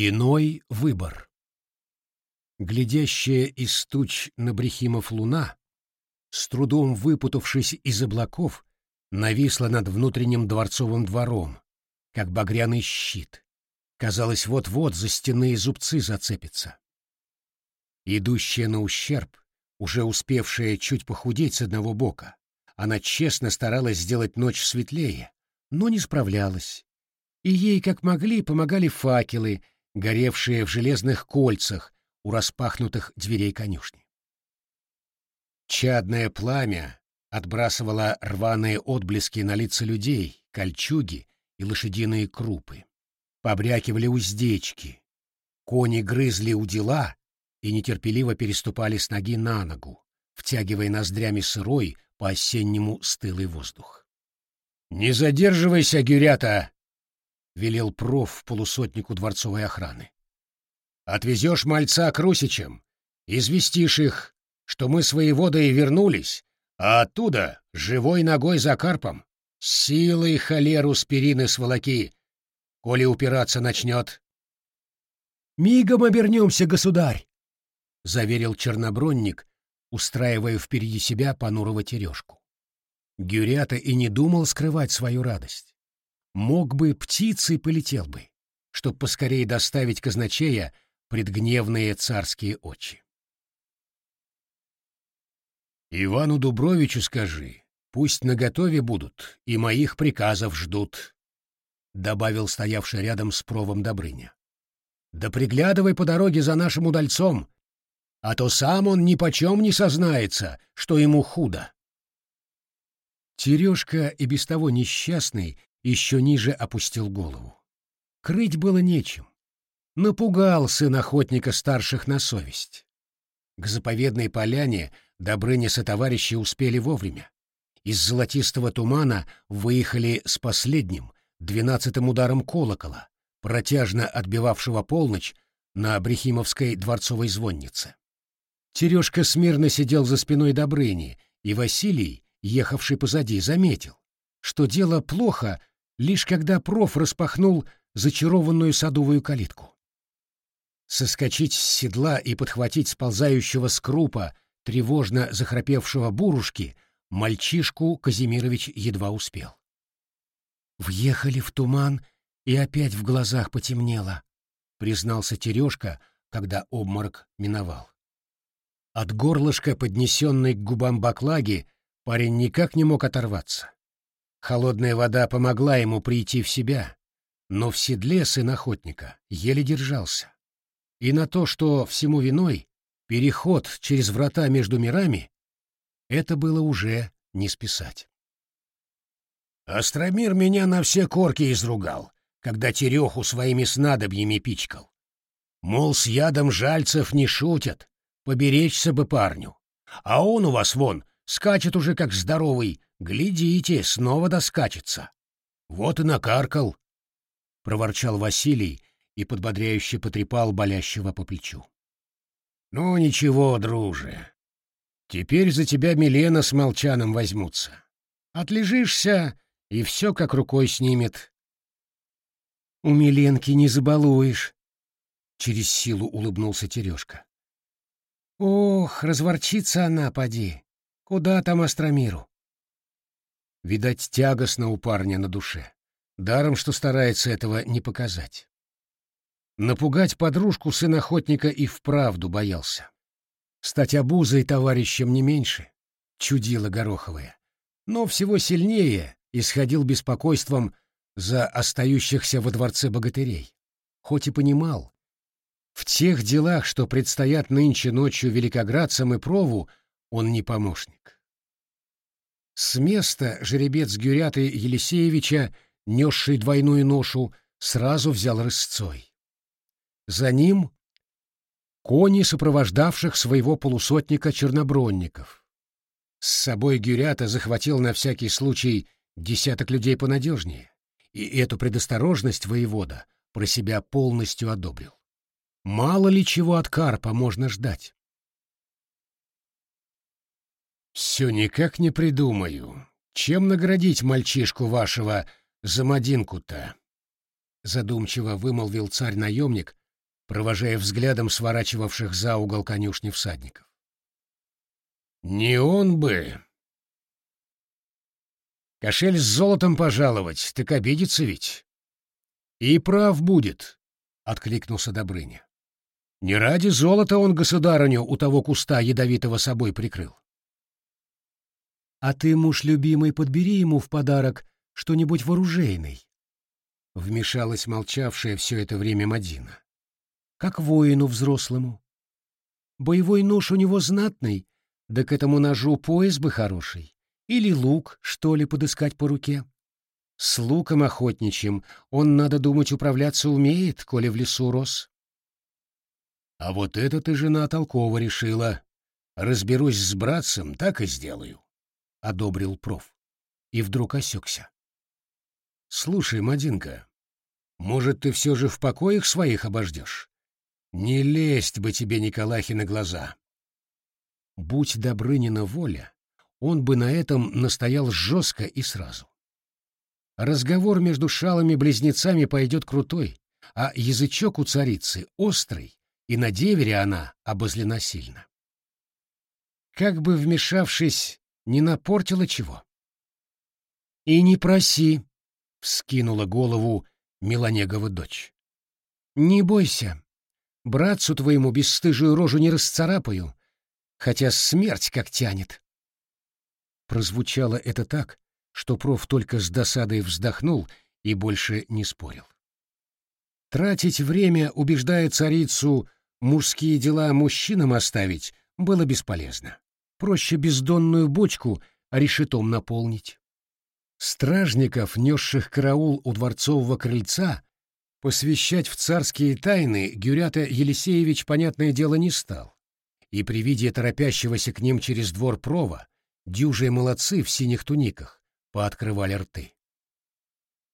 Иной выбор. Глядящая из туч на Брехимов луна, с трудом выпутавшись из облаков, нависла над внутренним дворцовым двором, как багряный щит. Казалось, вот-вот за стенные зубцы зацепится. Идущая на ущерб, уже успевшая чуть похудеть с одного бока, она честно старалась сделать ночь светлее, но не справлялась. И ей, как могли, помогали факелы, горевшие в железных кольцах у распахнутых дверей конюшни. Чадное пламя отбрасывало рваные отблески на лица людей, кольчуги и лошадиные крупы. Побрякивали уздечки. Кони грызли удила и нетерпеливо переступали с ноги на ногу, втягивая ноздрями сырой, по-осеннему стылый воздух. «Не задерживайся, Гюрята!» — велел проф полусотнику дворцовой охраны. «Отвезешь мальца к Русичам, известишь их, что мы свои воды и вернулись, а оттуда живой ногой за карпом, силой холеру с перины сволоки, коли упираться начнет». «Мигом обернемся, государь!» — заверил чернобронник, устраивая впереди себя понурого тережку. Гюрята и не думал скрывать свою радость. Мог бы птицей полетел бы, чтоб поскорее доставить казначея предгневные царские очи. «Ивану Дубровичу скажи, пусть наготове будут и моих приказов ждут», — добавил стоявший рядом с провом Добрыня. «Да приглядывай по дороге за нашим удальцом, а то сам он ни почем не сознается, что ему худо». Терешка и без того несчастный еще ниже опустил голову. Крыть было нечем. Напугал сын охотника старших на совесть. К заповедной поляне Добрыня со товарищи успели вовремя. Из золотистого тумана выехали с последним, двенадцатым ударом колокола, протяжно отбивавшего полночь на Брехимовской дворцовой звоннице. Терешка смирно сидел за спиной Добрыни, и Василий, ехавший позади, заметил, что дело плохо, лишь когда проф распахнул зачарованную садовую калитку. Соскочить с седла и подхватить сползающего с крупа, тревожно захрапевшего бурушки, мальчишку Казимирович едва успел. «Въехали в туман, и опять в глазах потемнело», — признался Терешка, когда обморок миновал. От горлышка, поднесенной к губам баклаги, Парень никак не мог оторваться. Холодная вода помогла ему прийти в себя, но в седле сын охотника еле держался. И на то, что всему виной переход через врата между мирами, это было уже не списать. Астромир меня на все корки изругал, когда Тереху своими снадобьями пичкал. Мол, с ядом жальцев не шутят, поберечься бы парню. А он у вас вон Скачет уже как здоровый. Глядите, снова доскачется. Вот и накаркал. Проворчал Василий и подбодряюще потрепал болящего по плечу. Ну ничего, друже. Теперь за тебя Милена с Молчаном возьмутся. Отлежишься, и все как рукой снимет. У Миленки не забалуешь. Через силу улыбнулся Терешка. Ох, разворчится она, поди. Куда там Астромиру? Видать, тягостно у парня на душе. Даром, что старается этого не показать. Напугать подружку сын охотника и вправду боялся. Стать обузой товарищем не меньше, чудило Гороховое. Но всего сильнее исходил беспокойством за остающихся во дворце богатырей. Хоть и понимал, в тех делах, что предстоят нынче ночью великоградцам и прову, он не помощник. С места жеребец Гюряты Елисеевича, несший двойную ношу, сразу взял рысцой. За ним кони, сопровождавших своего полусотника чернобронников. С собой Гюрята захватил на всякий случай десяток людей понадежнее, и эту предосторожность воевода про себя полностью одобрил. Мало ли чего от Карпа можно ждать. Все никак не придумаю. Чем наградить мальчишку вашего за мадинку-то? Задумчиво вымолвил царь-наемник, провожая взглядом сворачивавших за угол конюшни всадников. «Не он бы!» «Кошель с золотом пожаловать, так обидится ведь!» «И прав будет!» — откликнулся Добрыня. «Не ради золота он государыню у того куста ядовитого собой прикрыл». «А ты, муж любимый, подбери ему в подарок что-нибудь вооружейный», — вмешалась молчавшая все это время Мадина. «Как воину взрослому. Боевой нож у него знатный, да к этому ножу пояс бы хороший. Или лук, что ли, подыскать по руке. С луком охотничьим он, надо думать, управляться умеет, коли в лесу рос». «А вот это ты, жена, толково решила. Разберусь с братцем, так и сделаю», — одобрил проф. И вдруг осекся. «Слушай, Мадинка, может, ты все же в покоях своих обождешь? Не лезть бы тебе, Николахи, на глаза!» Будь Добрынина воля, он бы на этом настоял жестко и сразу. Разговор между шалами-близнецами пойдет крутой, а язычок у царицы острый, и на девере она обозлена сильно. Как бы вмешавшись, не напортила чего. «И не проси», — вскинула голову Меланегова дочь. «Не бойся, братцу твоему бесстыжую рожу не расцарапаю, хотя смерть как тянет». Прозвучало это так, что проф только с досадой вздохнул и больше не спорил. Тратить время, убеждая царицу, мужские дела мужчинам оставить, было бесполезно. Проще бездонную бочку решетом наполнить. Стражников, несших караул у дворцового крыльца, посвящать в царские тайны Гюрята Елисеевич, понятное дело, не стал. И при виде торопящегося к ним через двор прова, дюжие молодцы в синих туниках пооткрывали рты.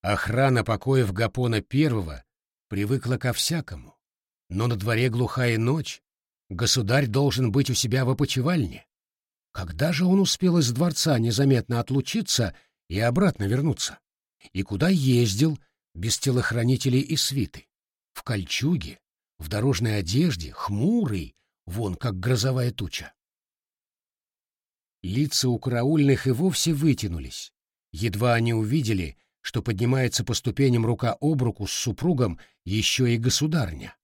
Охрана покоев Гапона Первого привыкла ко всякому, но на дворе глухая ночь, государь должен быть у себя в опочивальне. Когда же он успел из дворца незаметно отлучиться и обратно вернуться? И куда ездил без телохранителей и свиты? В кольчуге, в дорожной одежде, хмурый, вон как грозовая туча. Лица у караульных и вовсе вытянулись. Едва они увидели, что поднимается по ступеням рука об руку с супругом еще и государня,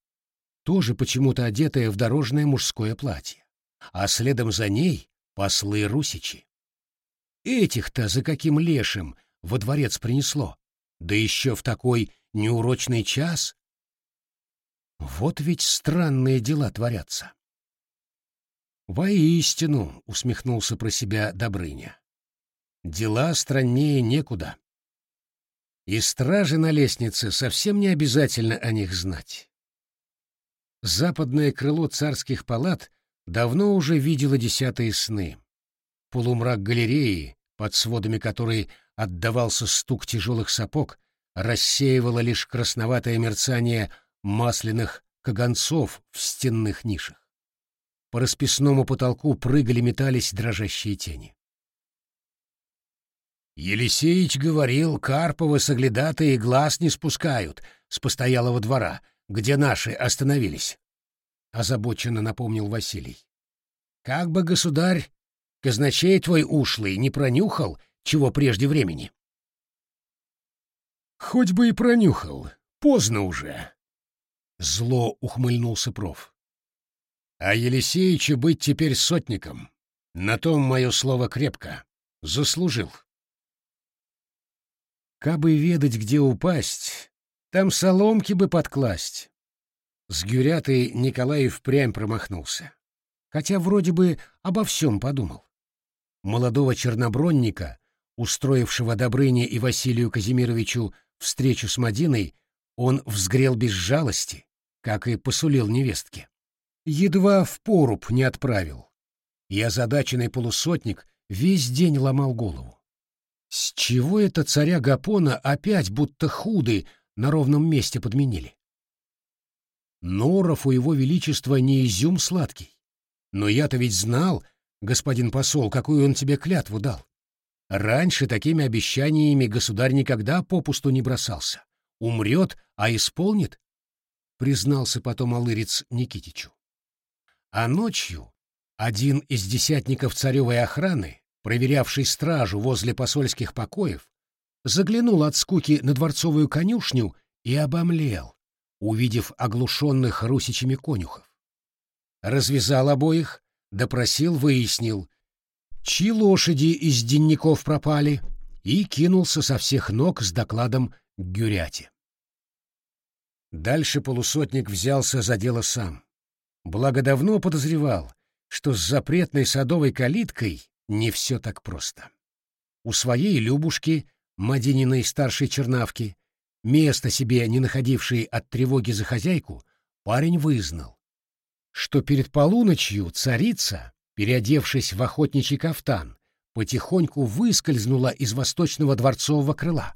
тоже почему-то одетая в дорожное мужское платье, а следом за ней послы русичи. Этих-то за каким лешим во дворец принесло? Да еще в такой неурочный час? Вот ведь странные дела творятся. «Воистину», — усмехнулся про себя Добрыня, — «дела страннее некуда. И стражи на лестнице совсем не обязательно о них знать». Западное крыло царских палат давно уже видело десятые сны. Полумрак галереи, под сводами которой отдавался стук тяжелых сапог, рассеивало лишь красноватое мерцание масляных каганцов в стенных нишах. По расписному потолку прыгали-метались дрожащие тени. Елисеич говорил, Карпова соглядатые глаз не спускают с постоялого двора, где наши остановились. Озабоченно напомнил Василий. Как бы государь Казначей твой ушлый не пронюхал, чего прежде времени. Хоть бы и пронюхал, поздно уже. Зло ухмыльнулся проф. А Елисеичу быть теперь сотником. На том мое слово крепко. Заслужил. Кабы ведать, где упасть, там соломки бы подкласть. С Гюрятой Николай впрямь промахнулся. Хотя вроде бы обо всем подумал молодого чернобронника, устроившего Добрыне и Василию Казимировичу встречу с Мадиной, он взгрел без жалости, как и посулил невестке. Едва в поруб не отправил. И озадаченный полусотник весь день ломал голову. С чего это царя Гапона опять будто худы на ровном месте подменили? Норов у его величества не изюм сладкий. Но я-то ведь знал, господин посол, какую он тебе клятву дал. Раньше такими обещаниями государь никогда попусту не бросался. Умрет, а исполнит. признался потом Алырец Никитичу. А ночью один из десятников царевой охраны, проверявший стражу возле посольских покоев, заглянул от скуки на дворцовую конюшню и обомлел, увидев оглушенных русичами конюхов. Развязал обоих, допросил, выяснил, чьи лошади из денников пропали, и кинулся со всех ног с докладом к Гюряте. Дальше полусотник взялся за дело сам. Благо давно подозревал, что с запретной садовой калиткой не все так просто. У своей Любушки, Мадининой старшей чернавки, место себе не находившей от тревоги за хозяйку, парень вызнал, что перед полуночью царица, переодевшись в охотничий кафтан, потихоньку выскользнула из восточного дворцового крыла,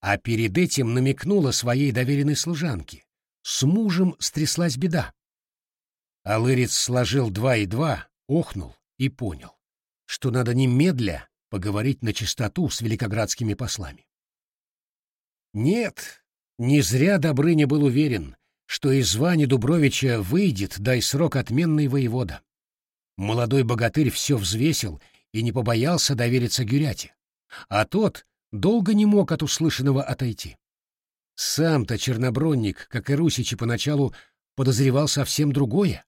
а перед этим намекнула своей доверенной служанке. С мужем стряслась беда. Алырец сложил два и два, охнул и понял, что надо немедля поговорить на чистоту с великоградскими послами. Нет, не зря Добрыня был уверен, что из Вани Дубровича выйдет, дай срок отменный воевода. Молодой богатырь все взвесил и не побоялся довериться Гюряте. А тот долго не мог от услышанного отойти. Сам-то Чернобронник, как и Русичи поначалу, подозревал совсем другое.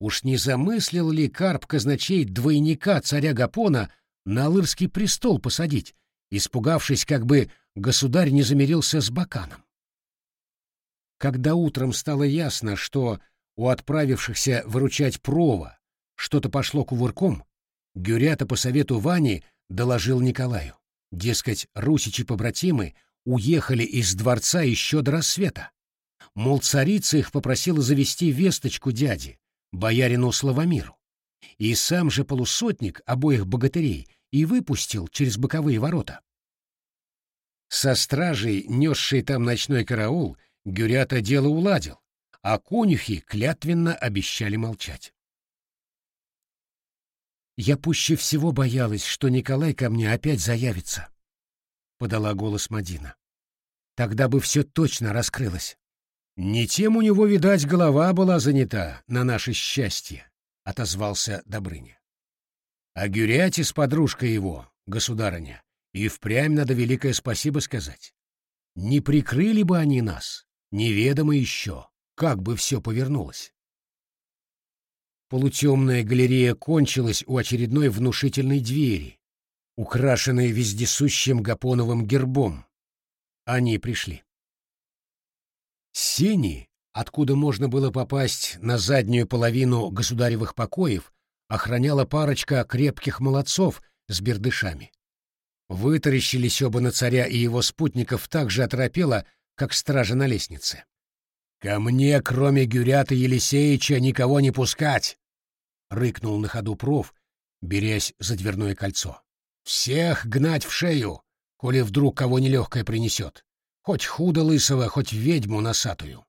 Уж не замыслил ли Карп казначей двойника царя Гапона на Алырский престол посадить, испугавшись, как бы государь не замирился с Баканом? Когда утром стало ясно, что у отправившихся выручать Прова что-то пошло кувырком, Гюрята по совету Вани доложил Николаю. Дескать, русичи-побратимы уехали из дворца еще до рассвета. Мол, царица их попросила завести весточку дяде, боярину Славомиру. И сам же полусотник обоих богатырей и выпустил через боковые ворота. Со стражей, несшей там ночной караул, Гюрята дело уладил, а конюхи клятвенно обещали молчать. «Я пуще всего боялась, что Николай ко мне опять заявится», — подала голос Мадина. «Тогда бы все точно раскрылось». «Не тем у него, видать, голова была занята на наше счастье», — отозвался Добрыня. «А Гюряте с подружкой его, государыня, и впрямь надо великое спасибо сказать. Не прикрыли бы они нас, Неведомо еще, как бы все повернулось. Полутемная галерея кончилась у очередной внушительной двери, украшенной вездесущим гапоновым гербом. Они пришли. Сени, откуда можно было попасть на заднюю половину государевых покоев, охраняла парочка крепких молодцов с бердышами. Вытаращились оба на царя и его спутников так же оторопело, как стража на лестнице. «Ко мне, кроме Гюрята Елисеича, никого не пускать!» — рыкнул на ходу проф, берясь за дверное кольцо. «Всех гнать в шею, коли вдруг кого нелегкое принесет. Хоть худо лысого, хоть ведьму носатую».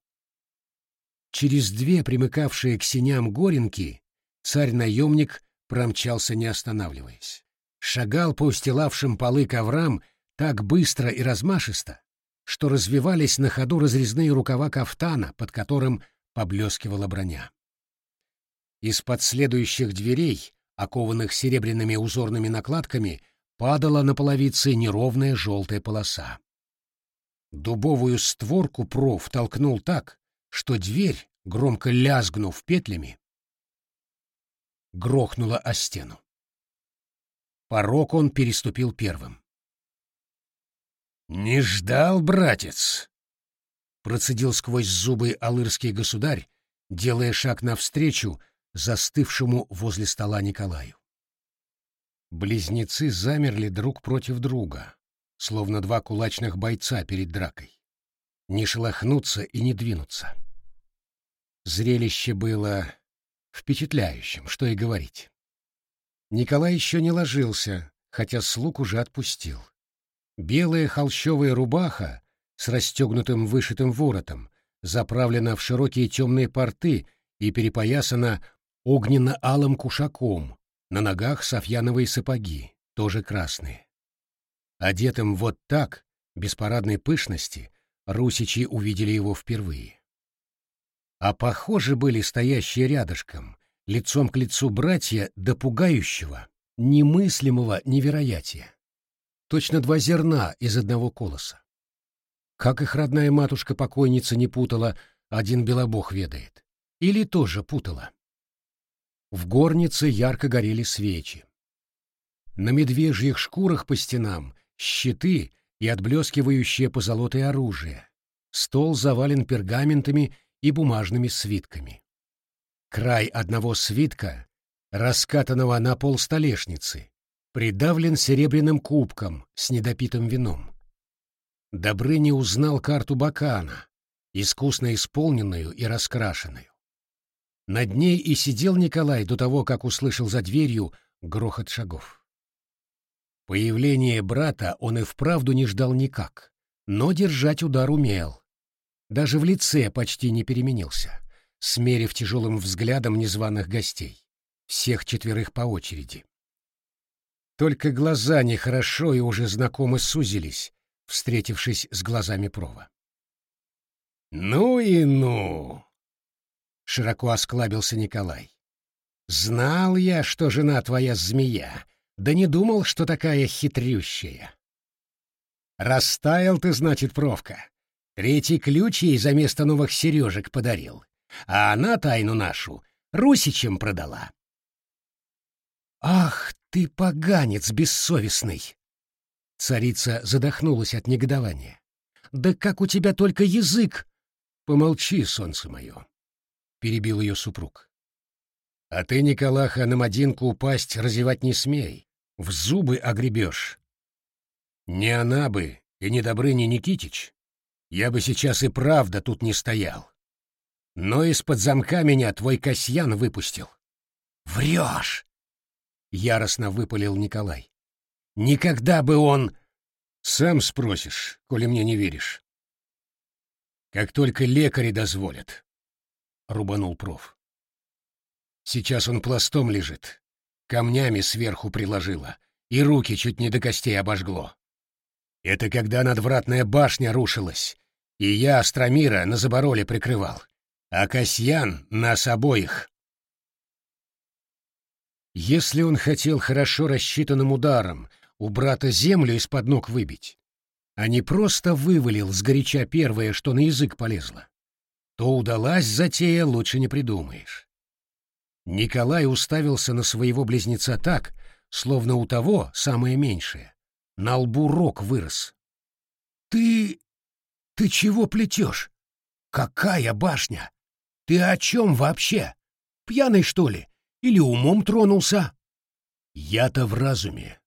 Через две примыкавшие к синям горенки царь-наемник промчался, не останавливаясь. Шагал по устилавшим полы коврам так быстро и размашисто, что развивались на ходу разрезные рукава кафтана, под которым поблескивала броня. Из-под следующих дверей, окованных серебряными узорными накладками, падала на половице неровная желтая полоса. Дубовую створку проф толкнул так, что дверь, громко лязгнув петлями, грохнула о стену. Порог он переступил первым. «Не ждал, братец!» Процедил сквозь зубы алырский государь, делая шаг навстречу застывшему возле стола Николаю. Близнецы замерли друг против друга, словно два кулачных бойца перед дракой. Не шелохнуться и не двинуться. Зрелище было впечатляющим, что и говорить. Николай еще не ложился, хотя слуг уже отпустил. Белая холщовая рубаха с расстегнутым вышитым воротом заправлена в широкие темные порты и перепоясана огненно-алым кушаком, на ногах софьяновые сапоги, тоже красные. Одетым вот так, без парадной пышности, русичи увидели его впервые. А похожи были стоящие рядышком, лицом к лицу братья до пугающего, немыслимого невероятия. Точно два зерна из одного колоса. Как их родная матушка-покойница не путала, один белобог ведает. Или тоже путала. В горнице ярко горели свечи. На медвежьих шкурах по стенам щиты и отблескивающее позолотое оружие. Стол завален пергаментами и бумажными свитками. Край одного свитка, раскатанного на пол столешницы, придавлен серебряным кубком с недопитым вином. Добрыня узнал карту Бакана, искусно исполненную и раскрашенную. Над ней и сидел Николай до того, как услышал за дверью грохот шагов. Появление брата он и вправду не ждал никак, но держать удар умел. Даже в лице почти не переменился, смерив тяжелым взглядом незваных гостей, всех четверых по очереди. Только глаза нехорошо и уже знакомо сузились, встретившись с глазами Прова. «Ну и ну!» — широко осклабился Николай. «Знал я, что жена твоя змея, да не думал, что такая хитрющая. Растаял ты, значит, Провка. Третий ключ ей за место новых сережек подарил, а она тайну нашу Русичем продала». «Ах ты, поганец бессовестный!» Царица задохнулась от негодования. «Да как у тебя только язык!» «Помолчи, солнце мое!» — перебил ее супруг. «А ты, Николаха, на мадинку упасть разевать не смей, в зубы огребешь. Не она бы и не Добрыня Никитич, я бы сейчас и правда тут не стоял. Но из-под замка меня твой Касьян выпустил». «Врешь!» — яростно выпалил Николай. Никогда бы он... Сам спросишь, коли мне не веришь. Как только лекари дозволят, — рубанул проф. Сейчас он пластом лежит, камнями сверху приложило, и руки чуть не до костей обожгло. Это когда надвратная башня рушилась, и я Астромира на забороле прикрывал, а Касьян нас обоих. Если он хотел хорошо рассчитанным ударом у брата землю из-под ног выбить, а не просто вывалил сгоряча первое, что на язык полезло, то удалась затея, лучше не придумаешь. Николай уставился на своего близнеца так, словно у того самое меньшее. На лбу рог вырос. «Ты... ты чего плетешь? Какая башня? Ты о чем вообще? Пьяный, что ли? Или умом тронулся?» «Я-то в разуме.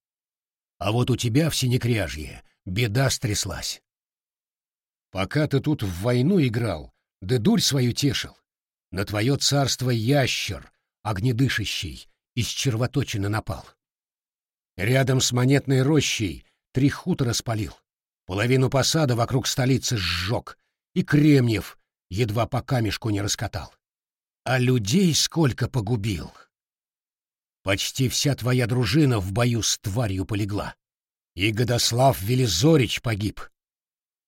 А вот у тебя в Синекряжье беда стряслась. Пока ты тут в войну играл, да дурь свою тешил, на твое царство ящер, огнедышащий, из червоточины напал. Рядом с монетной рощей три хутора спалил, половину посада вокруг столицы сжег, и Кремнев едва по камешку не раскатал. А людей сколько погубил! Почти вся твоя дружина в бою с тварью полегла. И Годослав Велизорич погиб.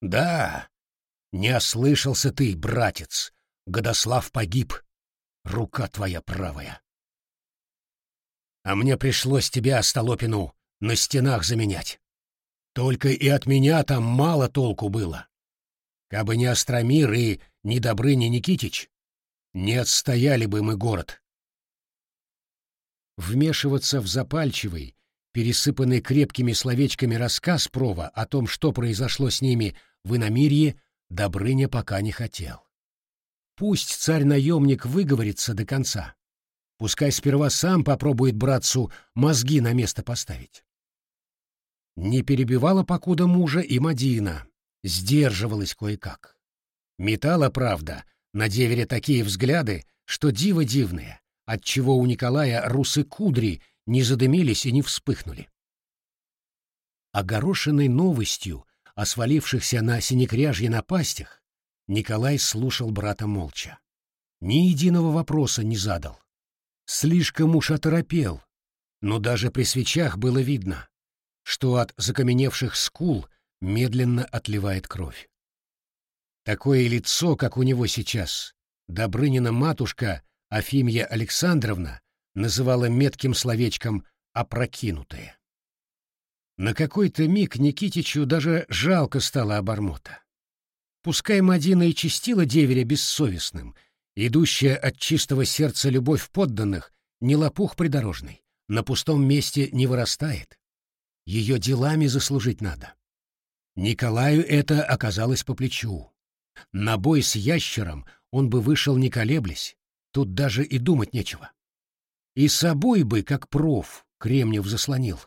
Да, не ослышался ты, братец. Годослав погиб. Рука твоя правая. А мне пришлось тебя, Столопину, на стенах заменять. Только и от меня там мало толку было. Кабы не Остромир и не Добрыня Никитич, не отстояли бы мы город вмешиваться в запальчивый, пересыпанный крепкими словечками рассказ Прова о том, что произошло с ними в иномирье, Добрыня пока не хотел. Пусть царь-наемник выговорится до конца. Пускай сперва сам попробует братцу мозги на место поставить. Не перебивала покуда мужа и Мадина, сдерживалась кое-как. Метала, правда, на девере такие взгляды, что диво дивные, отчего у Николая русы кудри не задымились и не вспыхнули. Огорошенный новостью о свалившихся на синекряжье напастях, Николай слушал брата молча. Ни единого вопроса не задал. Слишком уж оторопел, но даже при свечах было видно, что от закаменевших скул медленно отливает кровь. Такое лицо, как у него сейчас, Добрынина матушка Афимья Александровна называла метким словечком «опрокинутые». На какой-то миг Никитичу даже жалко стало обормота. Пускай Мадина и чистила деверя бессовестным, идущая от чистого сердца любовь подданных, не лопух придорожный, на пустом месте не вырастает. Ее делами заслужить надо. Николаю это оказалось по плечу. На бой с ящером он бы вышел не колеблясь, тут даже и думать нечего. И собой бы, как проф, Кремнев заслонил,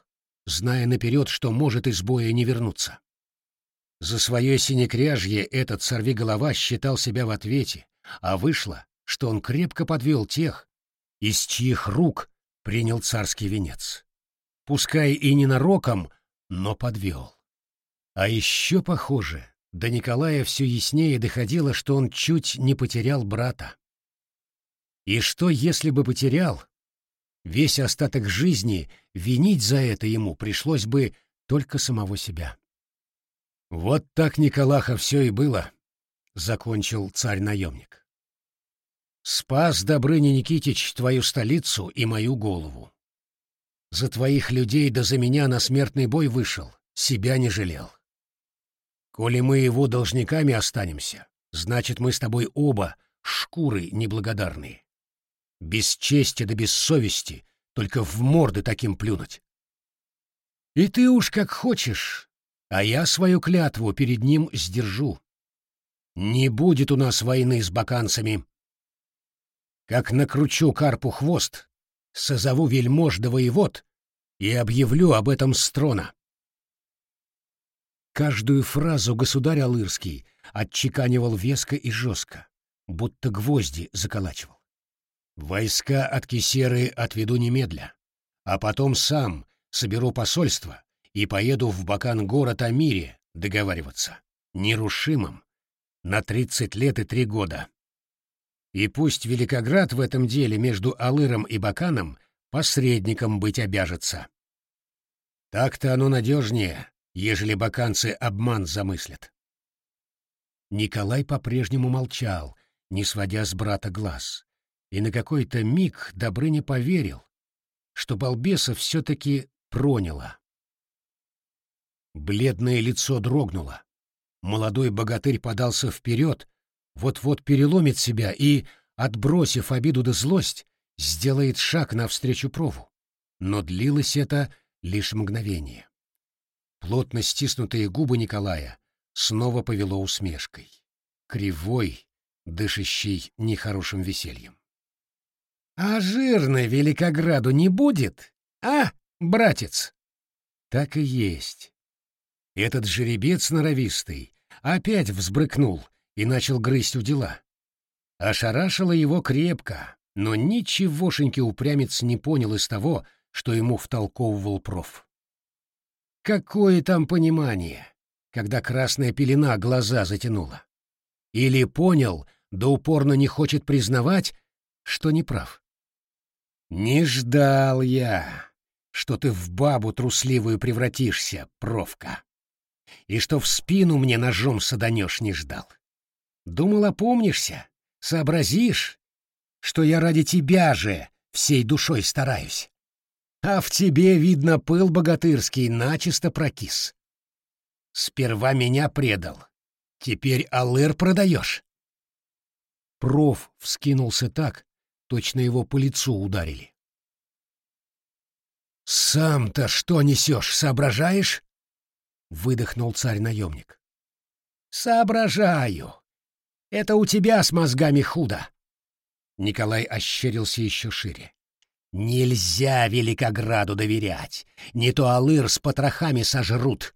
зная наперед, что может из боя не вернуться. За свое синекряжье этот сорвиголова считал себя в ответе, а вышло, что он крепко подвел тех, из чьих рук принял царский венец. Пускай и ненароком, но подвел. А еще, похоже, до Николая все яснее доходило, что он чуть не потерял брата. И что, если бы потерял, весь остаток жизни винить за это ему пришлось бы только самого себя. «Вот так, Николаха, все и было», — закончил царь-наемник. «Спас Добрыня Никитич твою столицу и мою голову. За твоих людей да за меня на смертный бой вышел, себя не жалел. Коли мы его должниками останемся, значит, мы с тобой оба шкуры неблагодарные. Без чести да без совести только в морды таким плюнуть. И ты уж как хочешь, а я свою клятву перед ним сдержу. Не будет у нас войны с баканцами. Как накручу карпу хвост, созову вельмож да воевод и объявлю об этом с трона. Каждую фразу государь Алырский отчеканивал веско и жестко, будто гвозди заколачивал. Войска от Кисеры отведу немедля, а потом сам соберу посольство и поеду в Бакан-город о мире договариваться, нерушимым, на тридцать лет и три года. И пусть Великоград в этом деле между Алыром и Баканом посредником быть обяжется. Так-то оно надежнее, ежели баканцы обман замыслят. Николай по-прежнему молчал, не сводя с брата глаз, и на какой-то миг Добрыня поверил, что балбеса все-таки проняло. Бледное лицо дрогнуло. Молодой богатырь подался вперед, вот-вот переломит себя и, отбросив обиду да злость, сделает шаг навстречу прову. Но длилось это лишь мгновение. Плотно стиснутые губы Николая снова повело усмешкой. Кривой, дышащий нехорошим весельем. — А жирной Великограду не будет, а, братец? Так и есть. Этот жеребец норовистый опять взбрыкнул и начал грызть у дела. Ошарашило его крепко, но ничегошеньки упрямец не понял из того, что ему втолковывал проф. Какое там понимание, когда красная пелена глаза затянула? Или понял, да упорно не хочет признавать, что не прав? Не ждал я, что ты в бабу трусливую превратишься, провка и что в спину мне ножом саданешь не ждал. Думал, опомнишься, сообразишь, что я ради тебя же всей душой стараюсь. А в тебе, видно, пыл богатырский начисто прокис. Сперва меня предал, теперь алыр продаешь. Проф вскинулся так, точно его по лицу ударили. «Сам-то что несешь, соображаешь?» выдохнул царь-наемник. «Соображаю. Это у тебя с мозгами худо». Николай ощерился еще шире. «Нельзя Великограду доверять. Не то Алыр с потрохами сожрут.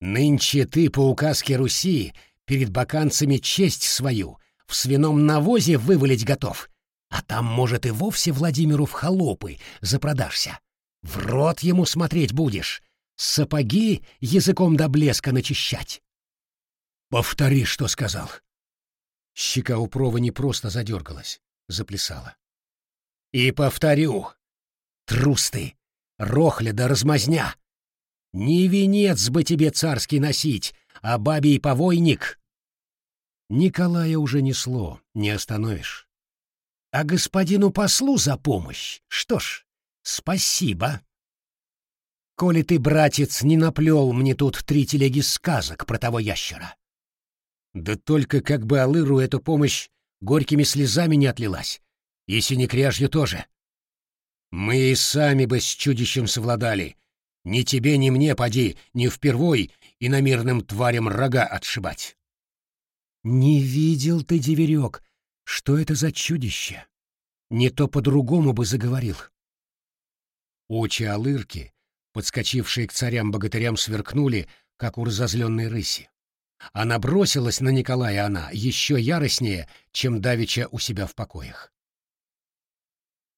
Нынче ты по указке Руси перед баканцами честь свою в свином навозе вывалить готов, а там, может, и вовсе Владимиру в холопы запродашься. В рот ему смотреть будешь, сапоги языком до блеска начищать. Повтори, что сказал. Щека у Прова не просто задергалась, заплясала. И повторю. Трус ты, рохля да размазня. Не венец бы тебе царский носить, а бабий повойник. Николая уже несло, не остановишь. А господину послу за помощь, что ж, спасибо. Коли ты, братец, не наплел мне тут три телеги сказок про того ящера. Да только как бы Алыру эту помощь горькими слезами не отлилась, и синекряжью тоже. Мы и сами бы с чудищем совладали. Ни тебе, ни мне, поди, ни впервой и на мирным тварям рога отшибать. Не видел ты, деверек, что это за чудище? Не то по-другому бы заговорил. Очи Алырки, подскочившие к царям-богатырям, сверкнули, как у разозленной рыси. Она бросилась на Николая она еще яростнее, чем давеча у себя в покоях.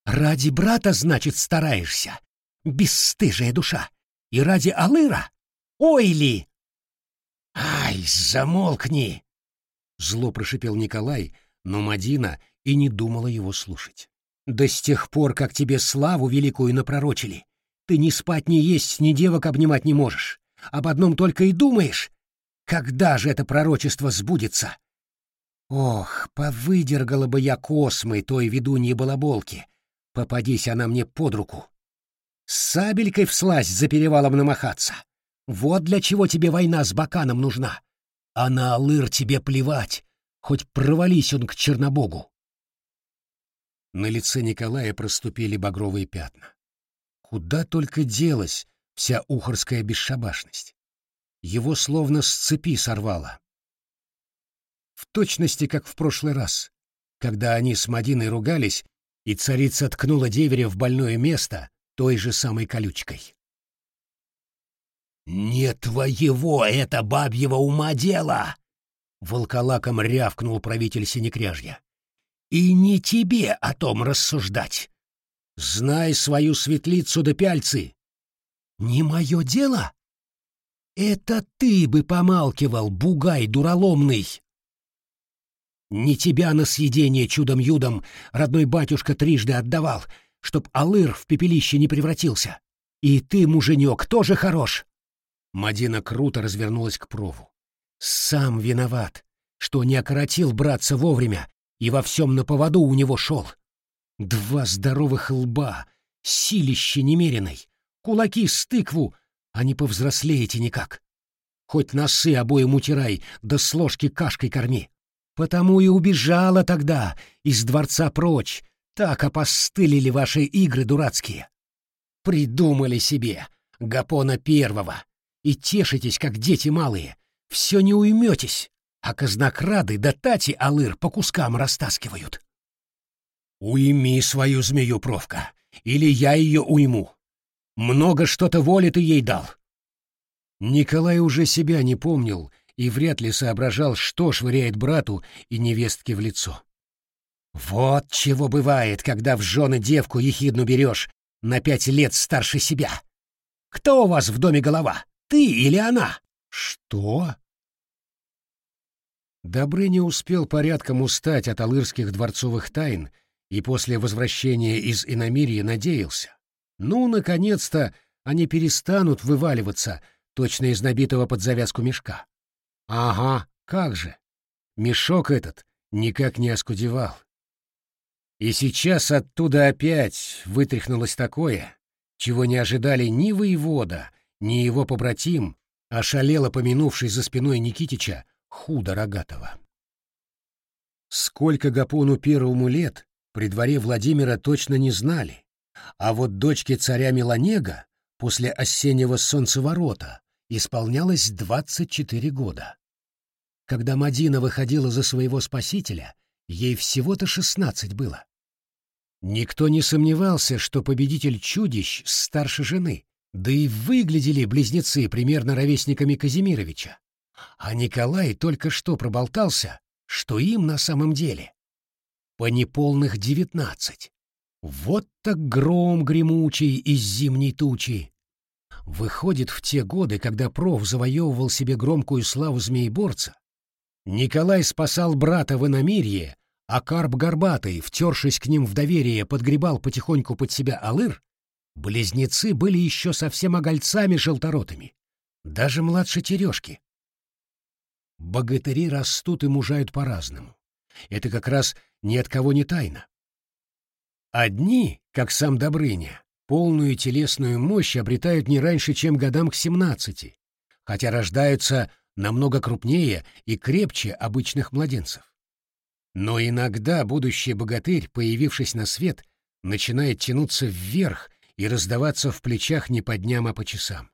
«Ради брата, значит, стараешься, бесстыжая душа, и ради Алыра? Ой ли!» «Ай, замолкни!» — зло прошипел Николай, но Мадина и не думала его слушать. «Да с тех пор, как тебе славу великую напророчили, ты ни спать, ни есть, ни девок обнимать не можешь. Об одном только и думаешь, когда же это пророчество сбудется? Ох, повыдергала бы я космы той ведуньи балаболки, попадись она мне под руку. С сабелькой вслазь за перевалом намахаться. Вот для чего тебе война с Баканом нужна. А на Алыр тебе плевать, хоть провались он к Чернобогу. На лице Николая проступили багровые пятна. Куда только делась вся ухорская бесшабашность его словно с цепи сорвало. В точности, как в прошлый раз, когда они с Мадиной ругались, и царица ткнула деверя в больное место той же самой колючкой. «Не твоего это бабьего ума дело!» — волколаком рявкнул правитель Синекряжья. «И не тебе о том рассуждать. Знай свою светлицу да пяльцы. Не мое дело?» Это ты бы помалкивал, бугай дураломный! Не тебя на съедение чудом-юдом родной батюшка трижды отдавал, чтоб Алыр в пепелище не превратился. И ты, муженек, тоже хорош. Мадина круто развернулась к прову. Сам виноват, что не окоротил братца вовремя и во всем на поводу у него шел. Два здоровых лба, силище немеренной, кулаки с тыкву — а не повзрослеете никак. Хоть носы обоим утирай, да с ложки кашкой корми. Потому и убежала тогда из дворца прочь, так опостылили ваши игры дурацкие. Придумали себе Гапона первого, и тешитесь, как дети малые, все не уйметесь, а казнокрады да тати алыр по кускам растаскивают. Уйми свою змею, Провка, или я ее уйму. Много что-то воли ты ей дал. Николай уже себя не помнил и вряд ли соображал, что швыряет брату и невестке в лицо. Вот чего бывает, когда в жены девку ехидну берешь на пять лет старше себя. Кто у вас в доме голова, ты или она? Что? Добрыня успел порядком устать от алырских дворцовых тайн и после возвращения из иномирья надеялся, ну, наконец-то они перестанут вываливаться, точно из набитого под завязку мешка. Ага, как же. Мешок этот никак не оскудевал. И сейчас оттуда опять вытряхнулось такое, чего не ожидали ни воевода, ни его побратим, ошалело помянувший за спиной Никитича худо рогатого. Сколько Гапону первому лет при дворе Владимира точно не знали, а вот дочке царя Меланега после осеннего солнцеворота исполнялось 24 года. Когда Мадина выходила за своего спасителя, ей всего-то 16 было. Никто не сомневался, что победитель чудищ старше жены, да и выглядели близнецы примерно ровесниками Казимировича. А Николай только что проболтался, что им на самом деле по неполных девятнадцать. Вот так гром гремучий из зимней тучи. Выходит, в те годы, когда проф завоевывал себе громкую славу змееборца, Николай спасал брата в иномирье, а Карп Горбатый, втершись к ним в доверие, подгребал потихоньку под себя Алыр, близнецы были еще совсем огольцами желторотыми, даже младше Терешки. Богатыри растут и мужают по-разному. Это как раз ни от кого не тайна. Одни, как сам Добрыня, полную телесную мощь обретают не раньше, чем годам к семнадцати, хотя рождаются намного крупнее и крепче обычных младенцев. Но иногда будущий богатырь, появившись на свет, начинает тянуться вверх и раздаваться в плечах не по дням, а по часам.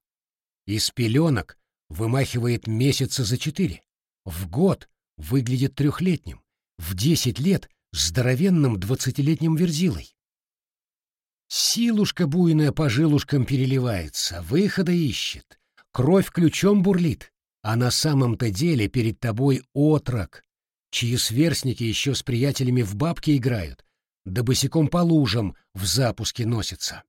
Из пеленок вымахивает месяца за четыре, в год выглядит трехлетним, в десять лет здоровенным двадцатилетним верзилой. Силушка буйная по жилушкам переливается, выхода ищет, кровь ключом бурлит, а на самом-то деле перед тобой отрок, чьи сверстники еще с приятелями в бабки играют, да босиком по лужам в запуске носятся.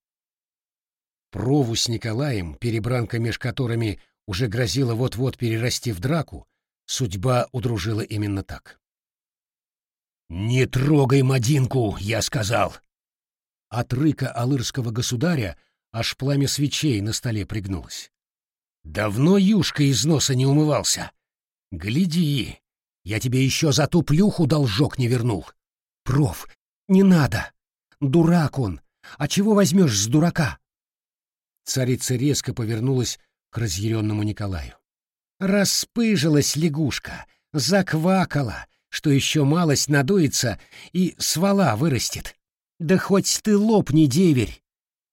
Прову с Николаем, перебранка меж которыми уже грозила вот-вот перерасти в драку, судьба удружила именно так. «Не трогай Мадинку, я сказал!» От рыка алырского государя аж пламя свечей на столе пригнулось. «Давно юшка из носа не умывался. Гляди, я тебе еще за ту плюху должок не вернул. Проф, не надо. Дурак он. А чего возьмешь с дурака?» Царица резко повернулась к разъяренному Николаю. Распыжилась лягушка, заквакала, что еще малость надуется и свала вырастет. Да хоть ты лопни, деверь!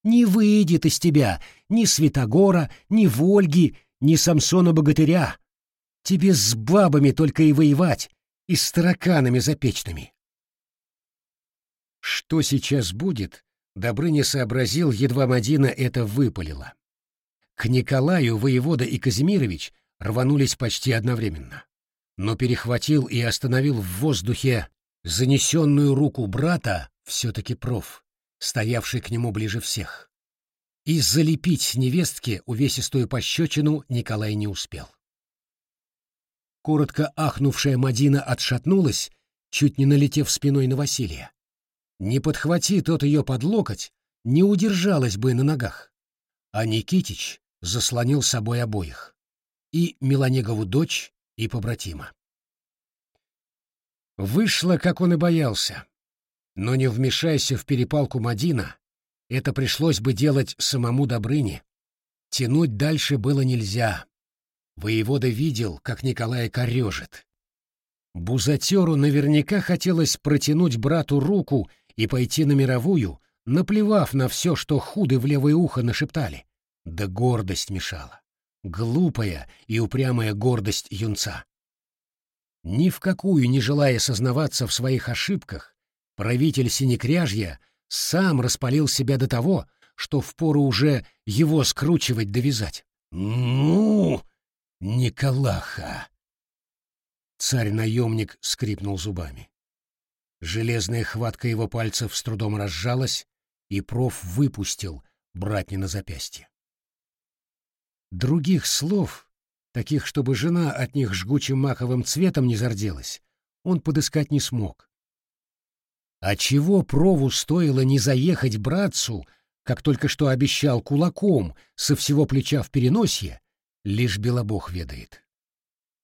Не выйдет из тебя ни Святогора, ни Вольги, ни Самсона-богатыря. Тебе с бабами только и воевать, и с тараканами запечными. Что сейчас будет, Добрыня сообразил, едва Мадина это выпалила. К Николаю воевода и Казимирович рванулись почти одновременно, но перехватил и остановил в воздухе занесенную руку брата все-таки проф, стоявший к нему ближе всех. И залепить невестке увесистую пощечину Николай не успел. Коротко ахнувшая Мадина отшатнулась, чуть не налетев спиной на Василия. Не подхвати тот ее под локоть, не удержалась бы на ногах. А Никитич заслонил собой обоих. И Меланегову дочь, и побратима. Вышло, как он и боялся. Но не вмешайся в перепалку Мадина, это пришлось бы делать самому Добрыне. Тянуть дальше было нельзя. Воевода видел, как Николая корежит. Бузатеру наверняка хотелось протянуть брату руку и пойти на мировую, наплевав на все, что худы в левое ухо нашептали. Да гордость мешала. Глупая и упрямая гордость юнца. Ни в какую не желая сознаваться в своих ошибках, правитель Синекряжья сам распалил себя до того, что впору уже его скручивать довязать. «Ну, Николаха!» Царь-наемник скрипнул зубами. Железная хватка его пальцев с трудом разжалась, и проф выпустил братни на запястье. Других слов, таких, чтобы жена от них жгучим маковым цветом не зарделась, он подыскать не смог. А чего Прову стоило не заехать братцу, как только что обещал кулаком со всего плеча в переносье, лишь Белобог ведает.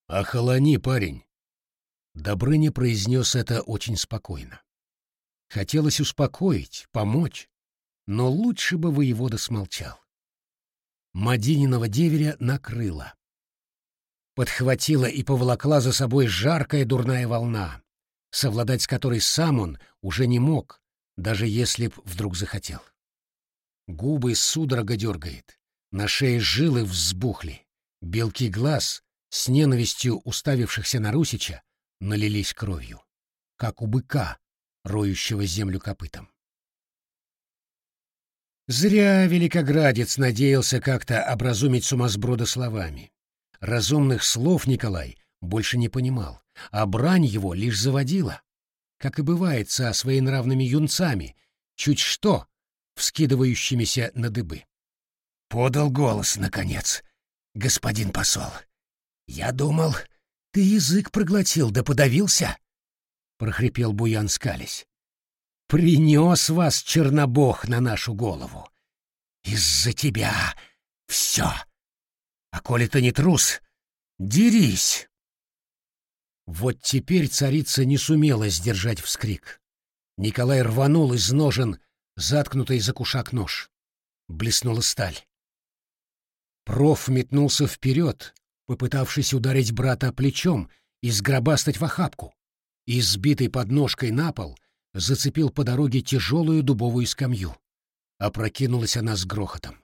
«Охолони, парень!» Добрыня произнес это очень спокойно. Хотелось успокоить, помочь, но лучше бы воевода смолчал. Мадининого деверя накрыло. Подхватила и поволокла за собой жаркая дурная волна совладать с которой сам он уже не мог, даже если б вдруг захотел. Губы судорога дергает, на шее жилы взбухли, белки глаз, с ненавистью уставившихся на Русича, налились кровью, как у быка, роющего землю копытом. Зря великоградец надеялся как-то образумить сумасброда словами. Разумных слов Николай больше не понимал а брань его лишь заводила, как и бывает со своенравными юнцами, чуть что, вскидывающимися на дыбы. Подал голос, наконец, господин посол. Я думал, ты язык проглотил да подавился, — прохрипел Буян скались. Принес вас Чернобог на нашу голову. Из-за тебя все. А коли ты не трус, дерись. Вот теперь царица не сумела сдержать вскрик. Николай рванул из ножен заткнутый за кушак нож. Блеснула сталь. Проф метнулся вперед, попытавшись ударить брата плечом и сгробастать в охапку. И, сбитый подножкой на пол, зацепил по дороге тяжелую дубовую скамью. Опрокинулась она с грохотом.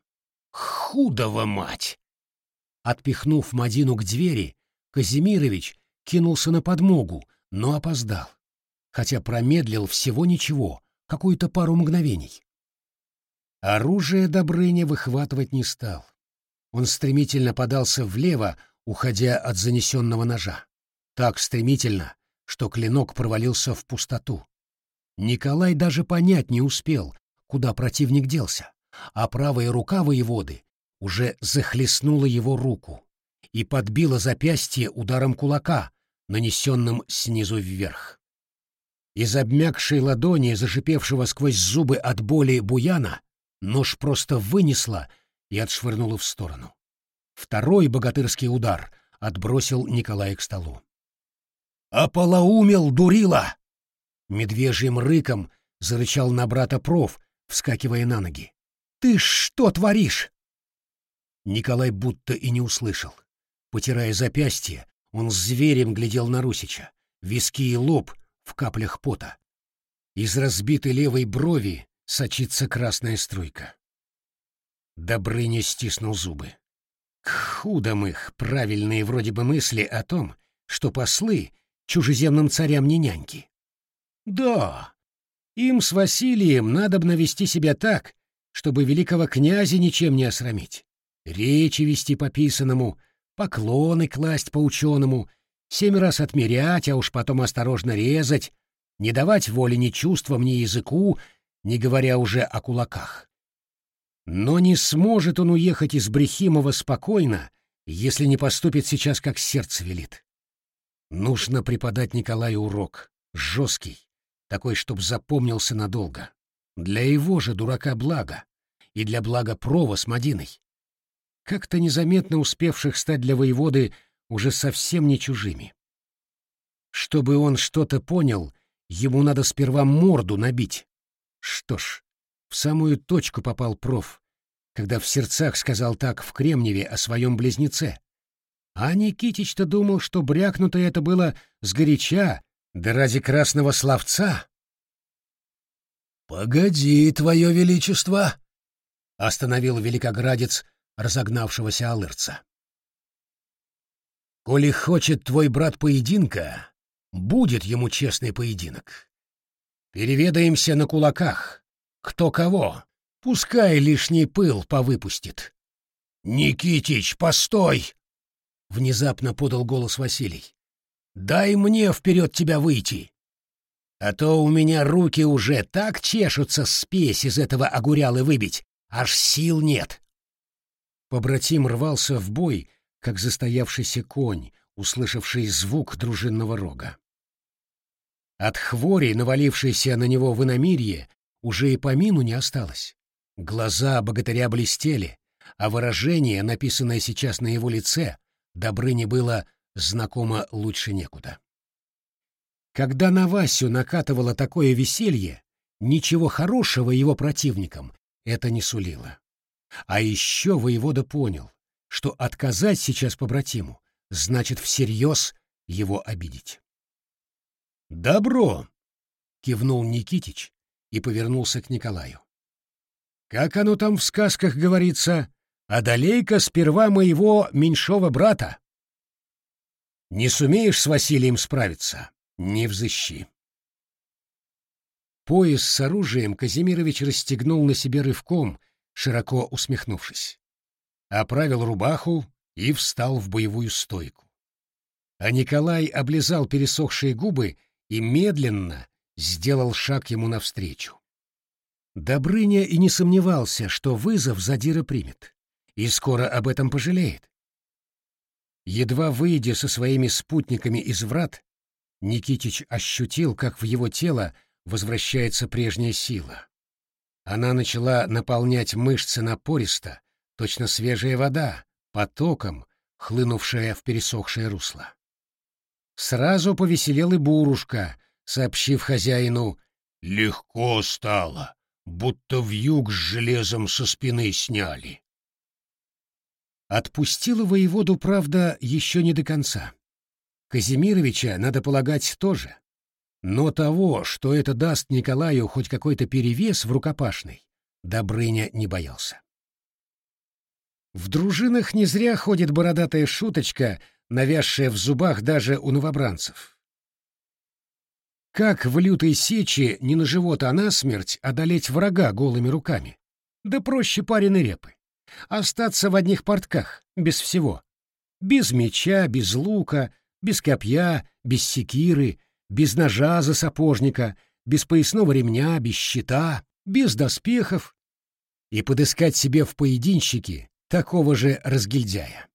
«Худова мать!» Отпихнув Мадину к двери, Казимирович кинулся на подмогу, но опоздал, хотя промедлил всего ничего, какую-то пару мгновений. Оружие Добрыня выхватывать не стал. Он стремительно подался влево, уходя от занесенного ножа. Так стремительно, что клинок провалился в пустоту. Николай даже понять не успел, куда противник делся, а правая рука воеводы уже захлестнула его руку и подбила запястье ударом кулака, нанесенным снизу вверх. Из обмякшей ладони, зашипевшего сквозь зубы от боли буяна, нож просто вынесла и отшвырнула в сторону. Второй богатырский удар отбросил Николая к столу. «Ополоумел, дурила!» Медвежьим рыком зарычал на брата проф, вскакивая на ноги. «Ты что творишь?» Николай будто и не услышал. Потирая запястье, он зверем глядел на Русича. Виски и лоб в каплях пота. Из разбитой левой брови сочится красная струйка. Добрыня стиснул зубы. К худам их правильные вроде бы мысли о том, что послы чужеземным царям не няньки. Да, им с Василием надо бы навести себя так, чтобы великого князя ничем не осрамить. Речи вести по писанному, поклоны класть по ученому, семь раз отмерять, а уж потом осторожно резать, не давать воли ни чувствам, ни языку, не говоря уже о кулаках. Но не сможет он уехать из Брехимова спокойно, если не поступит сейчас, как сердце велит. Нужно преподать Николаю урок, жесткий, такой, чтоб запомнился надолго. Для его же дурака блага, и для блага Прова с Мадиной. Как-то незаметно успевших стать для воеводы уже совсем не чужими. Чтобы он что-то понял, ему надо сперва морду набить. Что ж, в самую точку попал проф, когда в сердцах сказал так в Кремневе о своем близнеце. А Никитич-то думал, что брякнутое это было сгоряча, да ради красного словца. «Погоди, твое величество!» — остановил великоградец разогнавшегося алырца. «Коли хочет твой брат поединка, будет ему честный поединок. Переведаемся на кулаках, кто кого. Пускай лишний пыл повыпустит. «Никитич, постой!» — внезапно подал голос Василий. «Дай мне вперед тебя выйти. А то у меня руки уже так чешутся спесь из этого огуряла выбить, аж сил нет». Побратим рвался в бой, как застоявшийся конь, услышавший звук дружинного рога. От хвори, навалившейся на него в иномирье, уже и помину не осталось. Глаза богатыря блестели, а выражение, написанное сейчас на его лице, Добрыне было знакомо лучше некуда. Когда на Васю накатывало такое веселье, ничего хорошего его противникам это не сулило. А еще воевода понял, что отказать сейчас побратиму значит всерьез его обидеть. «Добро!» — кивнул Никитич, и повернулся к Николаю. «Как оно там в сказках говорится? Одолей-ка сперва моего меньшого брата. Не сумеешь с Василием справиться, не взыщи». Пояс с оружием Казимирович расстегнул на себе рывком, широко усмехнувшись. Оправил рубаху и встал в боевую стойку. А Николай облизал пересохшие губы и медленно, сделал шаг ему навстречу. Добрыня и не сомневался, что вызов задира примет, и скоро об этом пожалеет. Едва выйдя со своими спутниками из врат, Никитич ощутил, как в его тело возвращается прежняя сила. Она начала наполнять мышцы напористо, точно свежая вода, потоком, хлынувшая в пересохшее русло. Сразу повеселел и Бурушка, сообщив хозяину «Легко стало, будто вьюг с железом со спины сняли». Отпустила воеводу, правда, еще не до конца. Казимировича, надо полагать, тоже. Но того, что это даст Николаю хоть какой-то перевес в рукопашной, Добрыня не боялся. В дружинах не зря ходит бородатая шуточка, навязшая в зубах даже у новобранцев. Как в лютой сече не на живот, а на смерть одолеть врага голыми руками? Да проще пареной репы. Остаться в одних портках, без всего. Без меча, без лука, без копья, без секиры, без ножа за сапожника, без поясного ремня, без щита, без доспехов. И подыскать себе в поединщике такого же разгильдяя.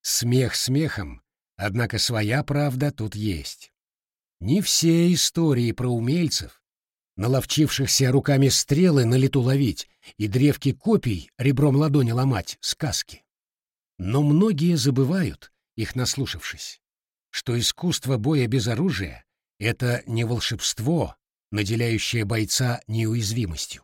Смех смехом, однако своя правда тут есть. Не все истории про умельцев, наловчившихся руками стрелы на лету ловить и древки копий ребром ладони ломать, сказки. Но многие забывают, их наслушавшись, что искусство боя без оружия — это не волшебство, наделяющее бойца неуязвимостью.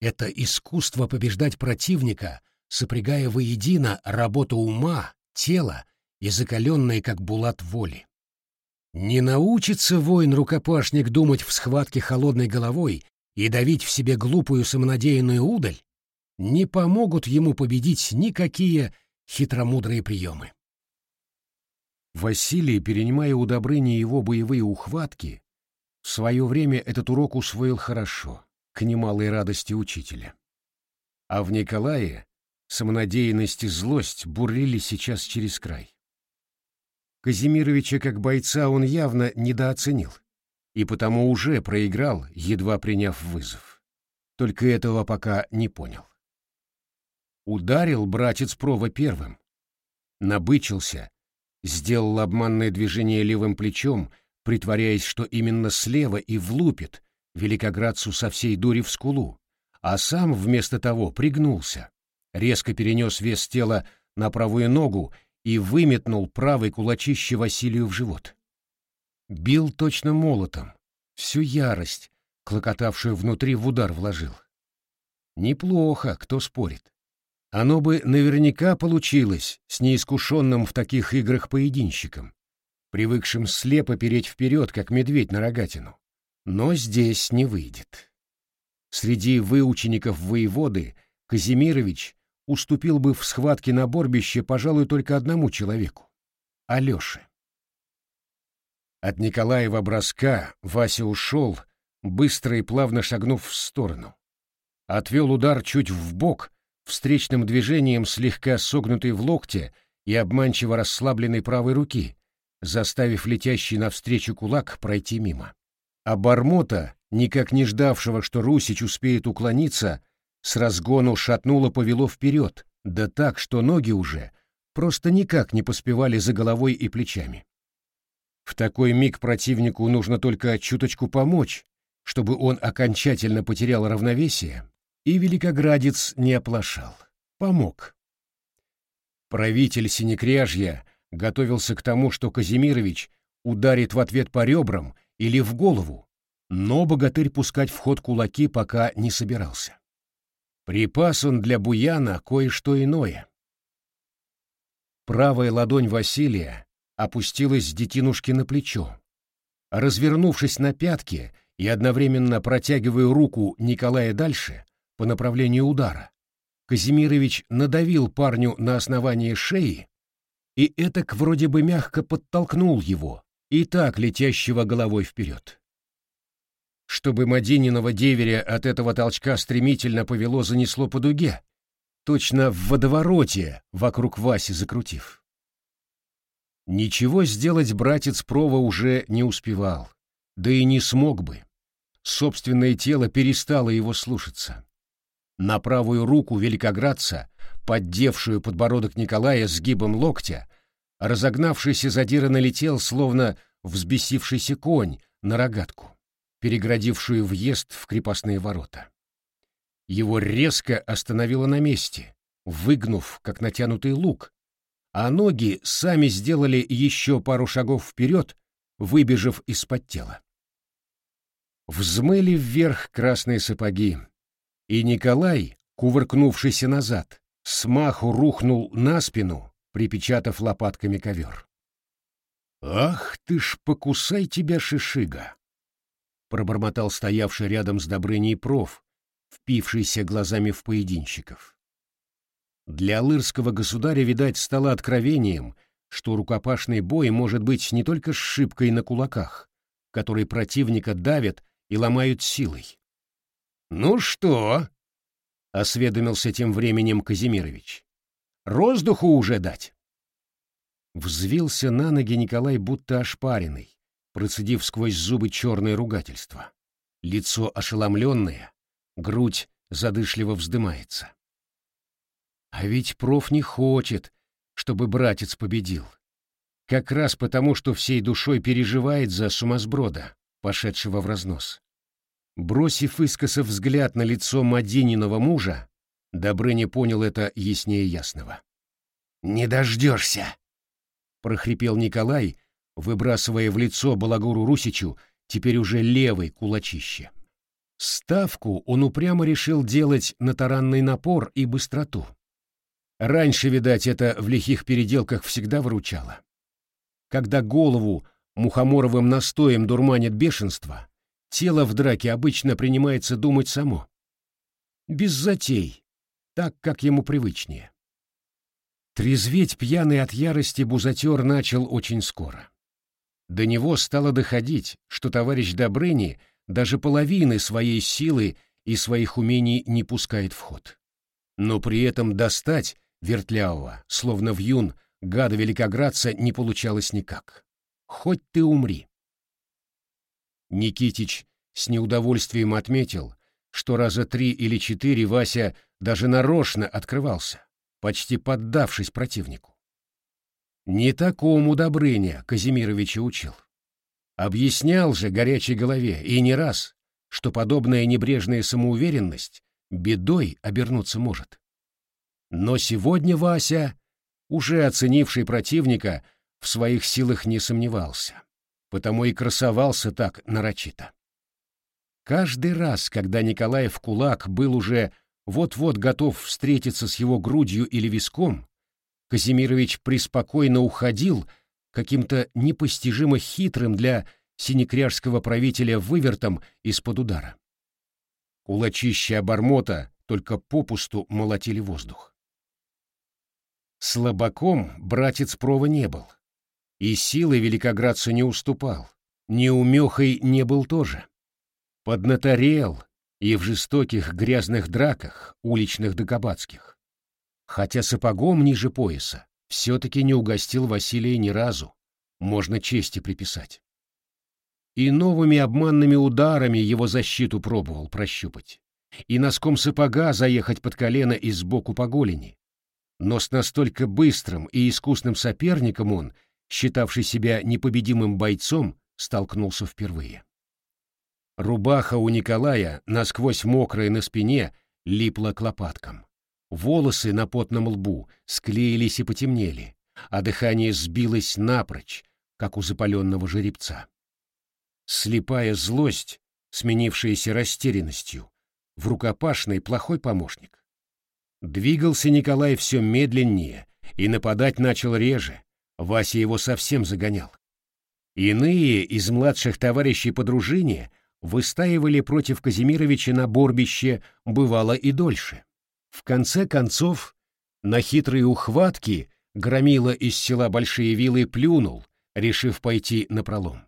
Это искусство побеждать противника, сопрягая воедино работу ума, тела и закаленной, как булат воли. Не научится воин-рукопашник думать в схватке холодной головой и давить в себе глупую самонадеянную удаль, не помогут ему победить никакие хитромудрые приемы. Василий, перенимая у Добрыни его боевые ухватки, в свое время этот урок усвоил хорошо к немалой радости учителя. А в Николае самонадеянность и злость бурлили сейчас через край. Казимировича как бойца он явно недооценил, и потому уже проиграл, едва приняв вызов. Только этого пока не понял. Ударил братец Прова первым, набычился, сделал обманное движение левым плечом, притворяясь, что именно слева и влупит, великоградцу со всей дури в скулу, а сам вместо того пригнулся, резко перенес вес тела на правую ногу и выметнул правый кулачище Василию в живот. Бил точно молотом, всю ярость, клокотавшую внутри, в удар вложил. Неплохо, кто спорит. Оно бы наверняка получилось с неискушенным в таких играх поединщиком, привыкшим слепо переть вперед, как медведь на рогатину. Но здесь не выйдет. Среди выучеников воеводы Казимирович уступил бы в схватке на борбище, пожалуй, только одному человеку — Алёше. От Николаева броска Вася ушел, быстро и плавно шагнув в сторону. Отвел удар чуть в бок, встречным движением слегка согнутой в локте и обманчиво расслабленной правой руки, заставив летящий навстречу кулак пройти мимо. А Бармота, никак не ждавшего, что Русич успеет уклониться, с разгону шатнуло-повело вперед, да так, что ноги уже просто никак не поспевали за головой и плечами. В такой миг противнику нужно только чуточку помочь, чтобы он окончательно потерял равновесие, и великоградец не оплошал. Помог. Правитель Синекряжья готовился к тому, что Казимирович ударит в ответ по ребрам или в голову, но богатырь пускать в ход кулаки пока не собирался. Припас он для Буяна кое-что иное. Правая ладонь Василия опустилась детинушке на плечо. Развернувшись на пятки и одновременно протягивая руку Николая дальше, по направлению удара, Казимирович надавил парню на основание шеи и этак вроде бы мягко подтолкнул его, и так летящего головой вперед. Чтобы Мадининого деверя от этого толчка стремительно повело занесло по дуге, точно в водовороте вокруг Васи закрутив. Ничего сделать братец Прова уже не успевал, да и не смог бы. Собственное тело перестало его слушаться. На правую руку великоградца, поддевшую подбородок Николая сгибом локтя, Разогнавшийся задира налетел, словно взбесившийся конь, на рогатку, переградившую въезд в крепостные ворота. Его резко остановило на месте, выгнув, как натянутый лук, а ноги сами сделали еще пару шагов вперед, выбежав из-под тела. Взмыли вверх красные сапоги, и Николай, кувыркнувшийся назад, смаху рухнул на спину, припечатав лопатками ковер. «Ах ты ж, покусай тебя, шишига!» пробормотал стоявший рядом с Добрыней проф, впившийся глазами в поединщиков. Для алырского государя, видать, стало откровением, что рукопашный бой может быть не только сшибкой на кулаках, которые противника давят и ломают силой. «Ну что?» — осведомился тем временем Казимирович. «Роздуху уже дать?» Взвился на ноги Николай будто ошпаренный, процедив сквозь зубы черное ругательство. Лицо ошеломленное, грудь задышливо вздымается. А ведь проф не хочет, чтобы братец победил. Как раз потому, что всей душой переживает за сумасброда, пошедшего в разнос. Бросив искоса взгляд на лицо Мадининого мужа, Добрыня понял это яснее ясного. «Не дождешься!» — прохрипел Николай, выбрасывая в лицо Балагуру Русичу теперь уже левой кулачище. Ставку он упрямо решил делать на таранный напор и быстроту. Раньше, видать, это в лихих переделках всегда выручало. Когда голову мухоморовым настоем дурманит бешенство, тело в драке обычно принимается думать само. Без затей, так, как ему привычнее. Трезветь пьяный от ярости бузатер начал очень скоро. До него стало доходить, что товарищ Добрыни даже половины своей силы и своих умений не пускает в ход. Но при этом достать вертлявого, словно вьюн, гада великоградца не получалось никак. Хоть ты умри. Никитич с неудовольствием отметил, что раза три или четыре Вася даже нарочно открывался, почти поддавшись противнику. Не такому Добрыня Казимировича учил. Объяснял же горячей голове, и не раз, что подобная небрежная самоуверенность бедой обернуться может. Но сегодня Вася, уже оценивший противника, в своих силах не сомневался, потому и красовался так нарочито. Каждый раз, когда Николай в кулак был уже вот-вот готов встретиться с его грудью или виском, Казимирович преспокойно уходил каким-то непостижимо хитрым для синекряжского правителя вывертом из-под удара. Кулачища обормота только попусту молотили воздух. Слабаком братец Прова не был, и силой великоградцу не уступал, неумехой не был тоже. Поднаторел и в жестоких грязных драках, уличных кабацких хотя сапогом ниже пояса, все-таки не угостил Василия ни разу, можно чести приписать. И новыми обманными ударами его защиту пробовал прощупать, и носком сапога заехать под колено и сбоку по голени. Но с настолько быстрым и искусным соперником он, считавший себя непобедимым бойцом, столкнулся впервые. Рубаха у Николая, насквозь мокрая на спине, липла к лопаткам. Волосы на потном лбу склеились и потемнели, а дыхание сбилось напрочь, как у запаленного жеребца. Слепая злость, сменившаяся растерянностью, в рукопашной плохой помощник. Двигался Николай все медленнее и нападать начал реже, Вася его совсем загонял. Иные из младших товарищей по дружине выстаивали против Казимировича на борбище, бывало и дольше. В конце концов, на хитрые ухватки громила из села Большие Вилы плюнул, решив пойти на пролом.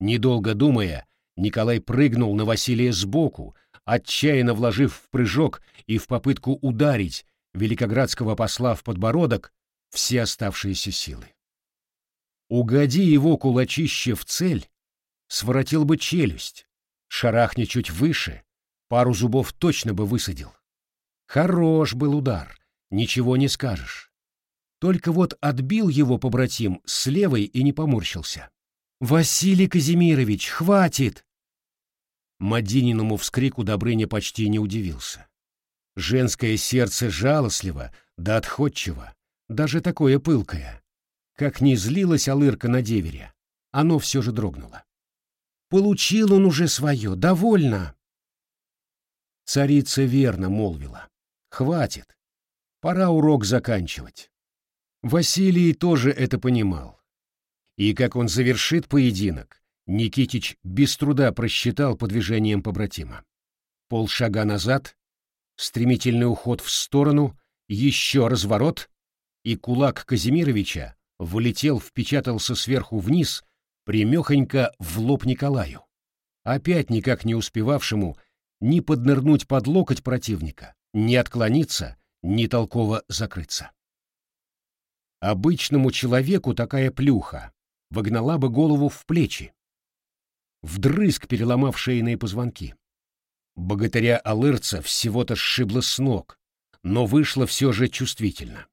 Недолго думая, Николай прыгнул на Василия сбоку, отчаянно вложив в прыжок и в попытку ударить великоградского посла в подбородок все оставшиеся силы. Угоди его кулачище в цель, своротил бы челюсть, шарахни чуть выше, пару зубов точно бы высадил. Хорош был удар, ничего не скажешь. Только вот отбил его побратим с левой и не поморщился. «Василий Казимирович, хватит!» Мадининому вскрику Добрыня почти не удивился. Женское сердце жалостливо, да отходчиво, даже такое пылкое. Как не злилась Алырка на деверя, оно все же дрогнуло. Получил он уже свое, довольно. Царица верно молвила. Хватит. Пора урок заканчивать. Василий тоже это понимал. И как он завершит поединок, Никитич без труда просчитал по движениям побратима. Полшага назад, стремительный уход в сторону, еще разворот, и кулак Казимировича влетел, впечатался сверху вниз, примехонько в лоб Николаю, опять никак не успевавшему ни поднырнуть под локоть противника, ни отклониться, ни толково закрыться. Обычному человеку такая плюха вогнала бы голову в плечи, вдрызг переломав шейные позвонки. Богатыря Алырца всего-то сшибло с ног, но вышло все же чувствительно.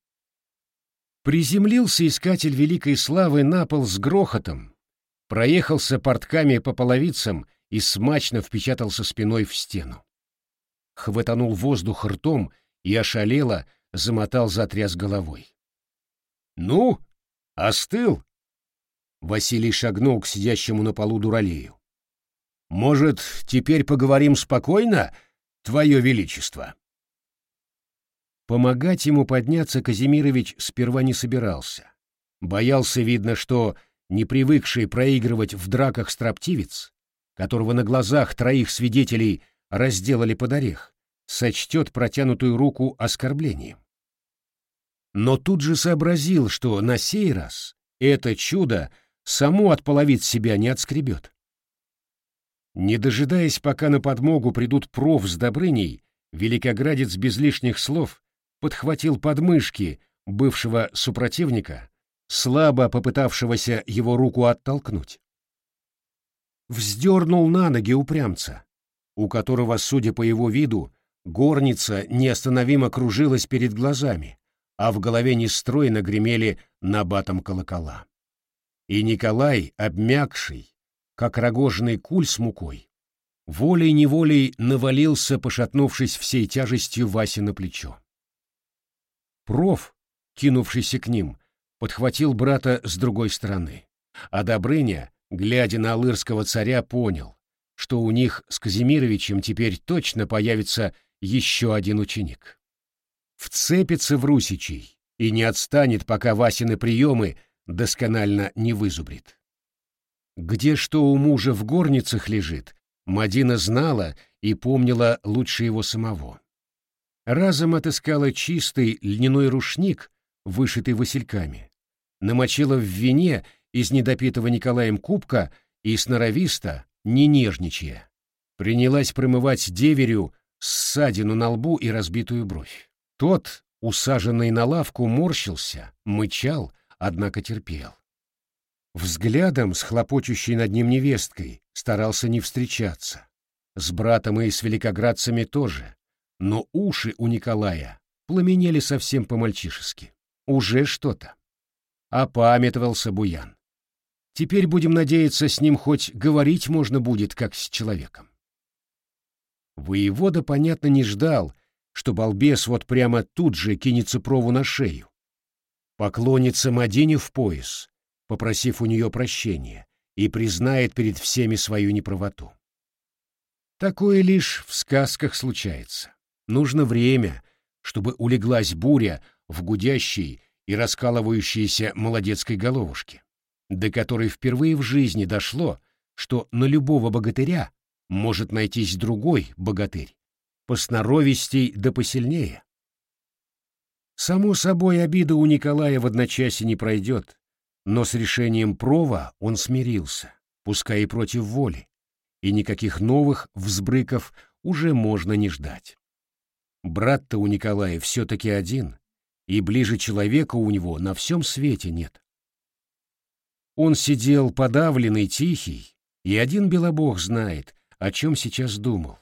Приземлился искатель великой славы на пол с грохотом, проехался портками по половицам и смачно впечатался спиной в стену. Хватанул воздух ртом и ошалело замотал затряс головой. «Ну, остыл?» Василий шагнул к сидящему на полу дуралею. «Может, теперь поговорим спокойно, Твое Величество?» Помогать ему подняться Казимирович сперва не собирался. Боялся, видно, что не привыкший проигрывать в драках строптивец, которого на глазах троих свидетелей разделали под орех, сочтет протянутую руку оскорблением. Но тут же сообразил, что на сей раз это чудо само от себя не отскребет. Не дожидаясь, пока на подмогу придут проф с Добрыней, великоградец без лишних слов подхватил подмышки бывшего супротивника, слабо попытавшегося его руку оттолкнуть. Вздернул на ноги упрямца, у которого, судя по его виду, горница неостановимо кружилась перед глазами, а в голове нестройно гремели набатом колокола. И Николай, обмякший, как рогожный куль с мукой, волей-неволей навалился, пошатнувшись всей тяжестью Васи на плечо. Проф, кинувшийся к ним, подхватил брата с другой стороны. А Добрыня, глядя на алырского царя, понял, что у них с Казимировичем теперь точно появится еще один ученик. Вцепится в Русичей и не отстанет, пока Васины приемы досконально не вызубрит. Где что у мужа в горницах лежит, Мадина знала и помнила лучше его самого разом отыскала чистый льняной рушник, вышитый васильками, намочила в вине из недопитого Николаем кубка и сноровисто, не нежничая, принялась промывать деверю ссадину на лбу и разбитую бровь. Тот, усаженный на лавку, морщился, мычал, однако терпел. Взглядом с хлопочущей над ним невесткой старался не встречаться. С братом и с великоградцами тоже, но уши у Николая пламенели совсем по-мальчишески. Уже что-то. Опамятовался Буян. Теперь будем надеяться, с ним хоть говорить можно будет, как с человеком. Воевода, понятно, не ждал, что балбес вот прямо тут же кинется прову на шею. Поклонится Мадине в пояс, попросив у нее прощения, и признает перед всеми свою неправоту. Такое лишь в сказках случается. Нужно время, чтобы улеглась буря в гудящей и раскалывающейся молодецкой головушке, до которой впервые в жизни дошло, что на любого богатыря может найтись другой богатырь, посноровистей да посильнее. Само собой, обида у Николая в одночасье не пройдет, но с решением Прова он смирился, пускай и против воли, и никаких новых взбрыков уже можно не ждать. Брат-то у Николая все-таки один, и ближе человека у него на всем свете нет. Он сидел подавленный, тихий, и один белобог знает, о чем сейчас думал.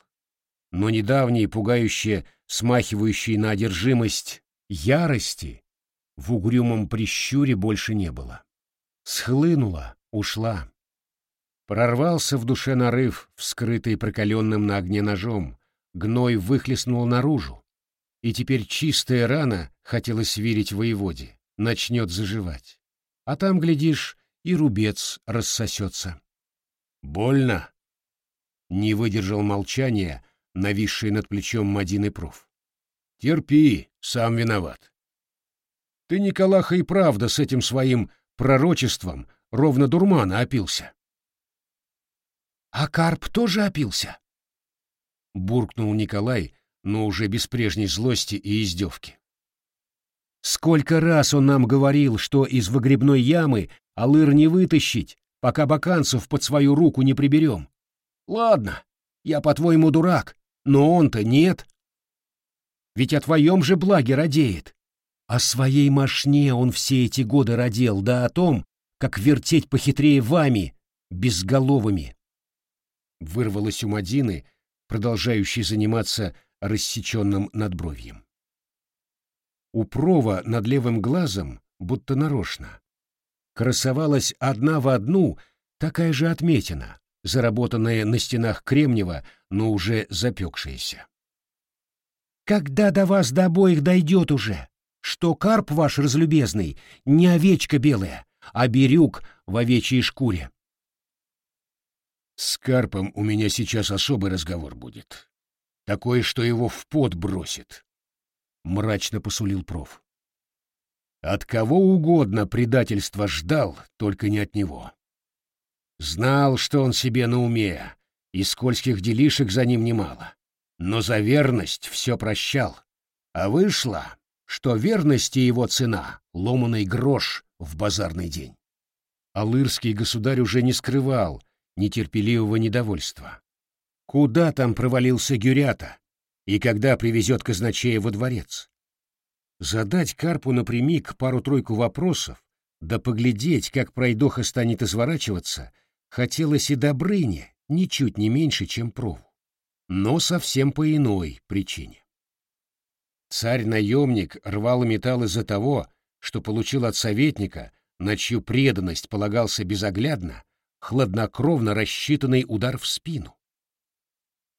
Но недавние, пугающие, смахивающие на одержимость ярости в угрюмом прищуре больше не было. Схлынула, ушла. Прорвался в душе нарыв, вскрытый прокаленным на огне ножом, Гной выхлестнул наружу, и теперь чистая рана хотелось верить воеводе. начнет заживать. А там, глядишь, и рубец рассосется. Больно? Не выдержал молчания, нависший над плечом Мадины проф. Терпи, сам виноват. Ты, Николаха, и правда с этим своим пророчеством ровно дурмана опился. А Карп тоже опился? Буркнул Николай, но уже без прежней злости и издевки. Сколько раз он нам говорил, что из выгребной ямы алыр не вытащить, пока баканцев под свою руку не приберем. Ладно, я, по-твоему, дурак, но он-то нет. Ведь о твоем же благе радеет. О своей мошне он все эти годы родил, да о том, как вертеть похитрее вами, безголовыми. Вырвалось у Мадины, продолжающей заниматься рассеченным надбровьем. У Прова над левым глазом, будто нарочно, красовалась одна в одну такая же отметина, заработанная на стенах Кремнева, но уже запекшаяся. «Когда до вас до обоих дойдет уже, что карп ваш разлюбезный не овечка белая, а бирюк в овечьей шкуре?» «С карпом у меня сейчас особый разговор будет. Такой, что его в пот бросит», — мрачно посулил проф. От кого угодно предательство ждал, только не от него. Знал, что он себе на уме, и скользких делишек за ним немало. Но за верность все прощал. А вышло, что верности его цена — ломаный грош в базарный день. Алырский государь уже не скрывал нетерпеливого недовольства. Куда там провалился Гюрята, и когда привезет казначея во дворец? Задать Карпу напрямик пару-тройку вопросов, да поглядеть, как пройдоха станет изворачиваться, хотелось и Добрыне ничуть не меньше, чем Прову. Но совсем по иной причине. Царь-наемник рвал металл из-за того, что получил от советника, на чью преданность полагался безоглядно, хладнокровно рассчитанный удар в спину.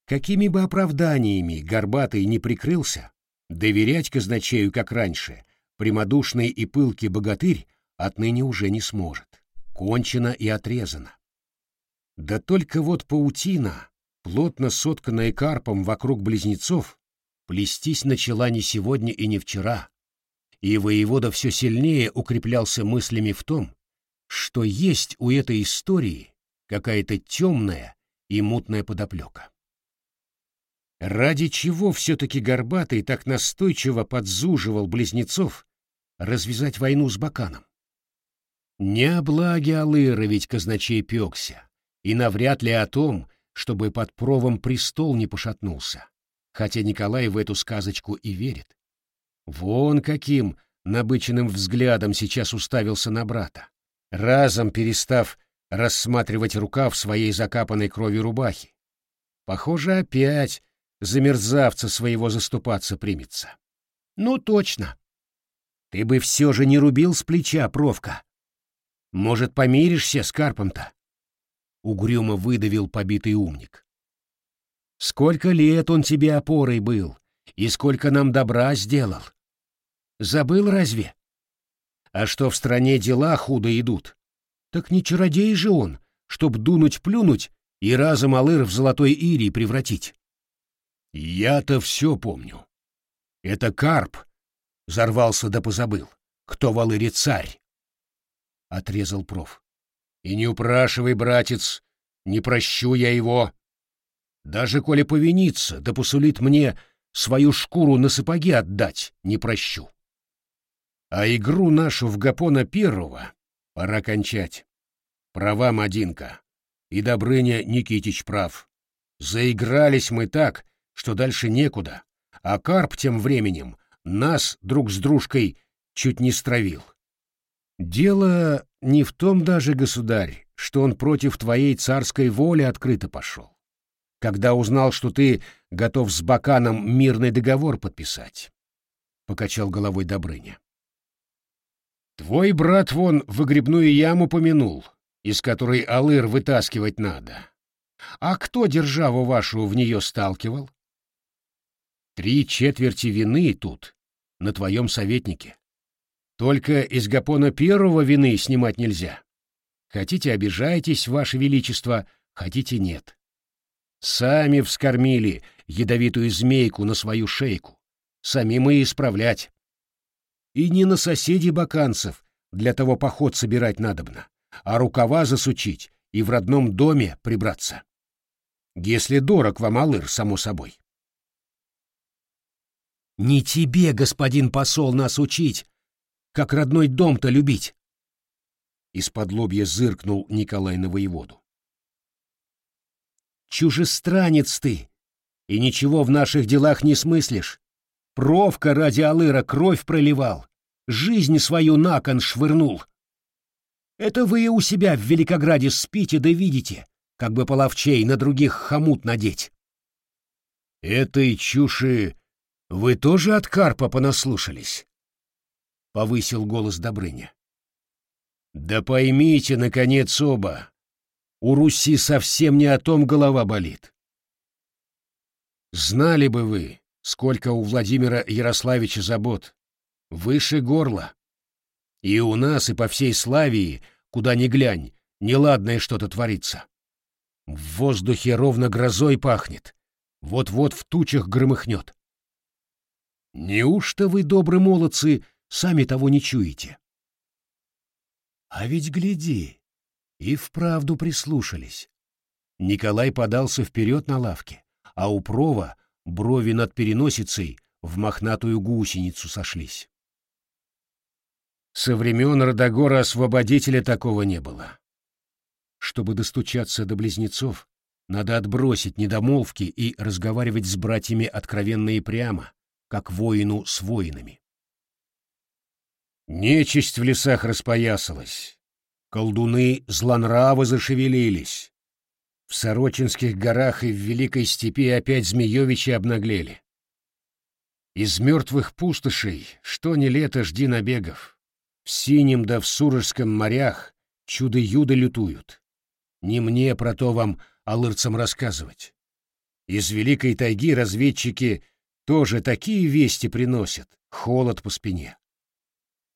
Какими бы оправданиями Горбатый не прикрылся, Доверять казначею, как раньше, прямодушный и пылкий богатырь отныне уже не сможет. Кончено и отрезано. Да только вот паутина, плотно сотканная карпом вокруг близнецов, плестись начала не сегодня и не вчера, и воевода все сильнее укреплялся мыслями в том, что есть у этой истории какая-то темная и мутная подоплека. Ради чего все-таки Горбатый так настойчиво подзуживал близнецов развязать войну с Баканом? Не о благе Алыра ведь казначей пекся, и навряд ли о том, чтобы под провом престол не пошатнулся, хотя Николай в эту сказочку и верит. Вон каким набыченным взглядом сейчас уставился на брата, разом перестав рассматривать рукав своей закапанной кровью рубахи. Похоже, опять за мерзавца своего заступаться примется. Ну, точно. Ты бы все же не рубил с плеча, Провка. Может, помиришься с Карпом-то? Угрюмо выдавил побитый умник. Сколько лет он тебе опорой был, и сколько нам добра сделал. Забыл разве? А что в стране дела худо идут? Так не чародей же он, чтоб дунуть-плюнуть и разом алыр в золотой ирий превратить. Я-то все помню. Это Карп взорвался да позабыл. Кто в Алыре царь? Отрезал проф. И не упрашивай, братец, не прощу я его. Даже коли повинится, да посулит мне свою шкуру на сапоги отдать, не прощу. А игру нашу в Гапона Первого пора кончать. Права Мадинка. И Добрыня Никитич прав. Заигрались мы так, что дальше некуда, а Карп тем временем нас друг с дружкой чуть не стравил. Дело не в том даже, государь, что он против твоей царской воли открыто пошел. Когда узнал, что ты готов с Баканом мирный договор подписать, — покачал головой Добрыня. Твой брат вон выгребную яму помянул, из которой алыр вытаскивать надо. А кто державу вашу в нее сталкивал? Три четверти вины тут, на твоем советнике. Только из Гапона первого вины снимать нельзя. Хотите, обижайтесь, Ваше Величество, хотите, нет. Сами вскормили ядовитую змейку на свою шейку. Сами мы исправлять. И не на соседей баканцев для того поход собирать надобно, а рукава засучить и в родном доме прибраться. Если дорог вам Алыр, само собой. Не тебе, господин посол, нас учить, как родной дом-то любить. Из-под лобья зыркнул Николай на воеводу. Чужестранец ты, и ничего в наших делах не смыслишь. Провка ради Алыра кровь проливал, жизнь свою на кон швырнул. Это вы у себя в Великограде спите да видите, как бы половчей на других хомут надеть. Этой чуши вы тоже от Карпа понаслушались? Повысил голос Добрыня. Да поймите, наконец, оба, у Руси совсем не о том голова болит. Знали бы вы, сколько у Владимира Ярославича забот. Выше горла. И у нас, и по всей Славии, куда ни глянь, неладное что-то творится. В воздухе ровно грозой пахнет. Вот-вот в тучах громыхнет. Неужто вы, добрые молодцы, сами того не чуете? А ведь гляди, и вправду прислушались. Николай подался вперед на лавке, а у Прова брови над переносицей в мохнатую гусеницу сошлись. Со времен Родогора освободителя такого не было. Чтобы достучаться до близнецов, надо отбросить недомолвки и разговаривать с братьями откровенно и прямо, как воину с воинами. Нечисть в лесах распоясалась, колдуны злонравы зашевелились. В Сорочинских горах и в Великой степи опять змеевичи обнаглели. Из мертвых пустошей, что не лето, жди набегов. В синем да в Сурожском морях чудо-юдо лютуют. Не мне про то вам, алырцам, рассказывать. Из Великой тайги разведчики тоже такие вести приносят, холод по спине.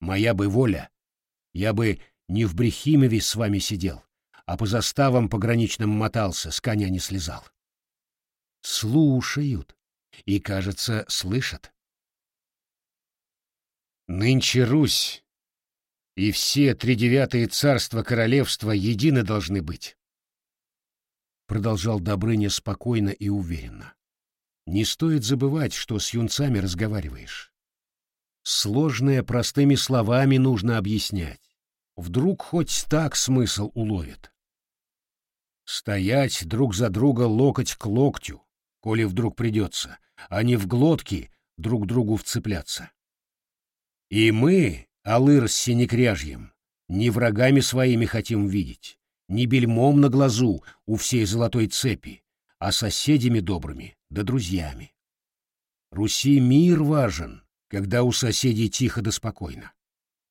Моя бы воля, я бы не в Брехимове с вами сидел, а по заставам пограничным мотался, с коня не слезал. Слушают и, кажется, слышат. Нынче Русь и все тридевятые царства королевства едины должны быть. Продолжал Добрыня спокойно и уверенно. Не стоит забывать, что с юнцами разговариваешь. Сложное простыми словами нужно объяснять. Вдруг хоть так смысл уловит. Стоять друг за друга локоть к локтю, коли вдруг придется, а не в глотки друг другу вцепляться. И мы, Алыр с синекряжьем, не врагами своими хотим видеть, не бельмом на глазу у всей золотой цепи, а соседями добрыми да друзьями. Руси мир важен, когда у соседей тихо да спокойно.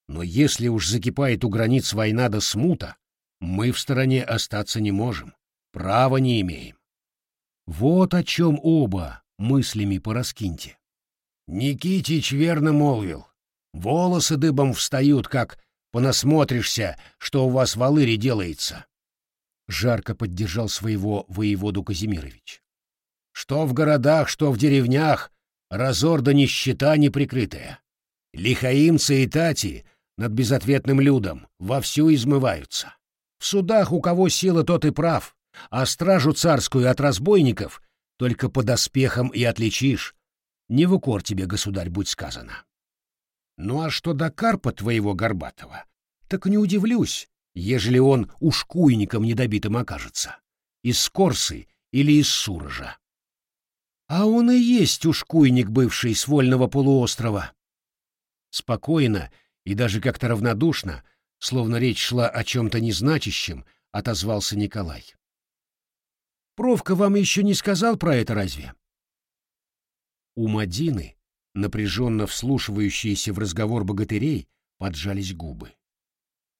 Но если уж закипает у границ война да смута, мы в стороне остаться не можем, права не имеем. Вот о чем оба мыслями пораскиньте. Никитич верно молвил. Волосы дыбом встают, как понасмотришься, что у вас в Алыре делается. Жарко поддержал своего воеводу Казимирович. Что в городах, что в деревнях, разор да нищета неприкрытая. Лихаимцы и тати над безответным людом вовсю измываются. В судах у кого сила, тот и прав, а стражу царскую от разбойников только по доспехам и отличишь. Не в укор тебе, государь, будь сказано. Ну а что до карпа твоего горбатого, так не удивлюсь, ежели он ушкуйником недобитым окажется. Из Скорсы или из Сурожа. А он и есть ушкуйник бывший с вольного полуострова. Спокойно и даже как-то равнодушно, словно речь шла о чем-то незначащем, отозвался Николай. Провка вам еще не сказал про это разве? У Мадины напряженно вслушивающиеся в разговор богатырей, поджались губы.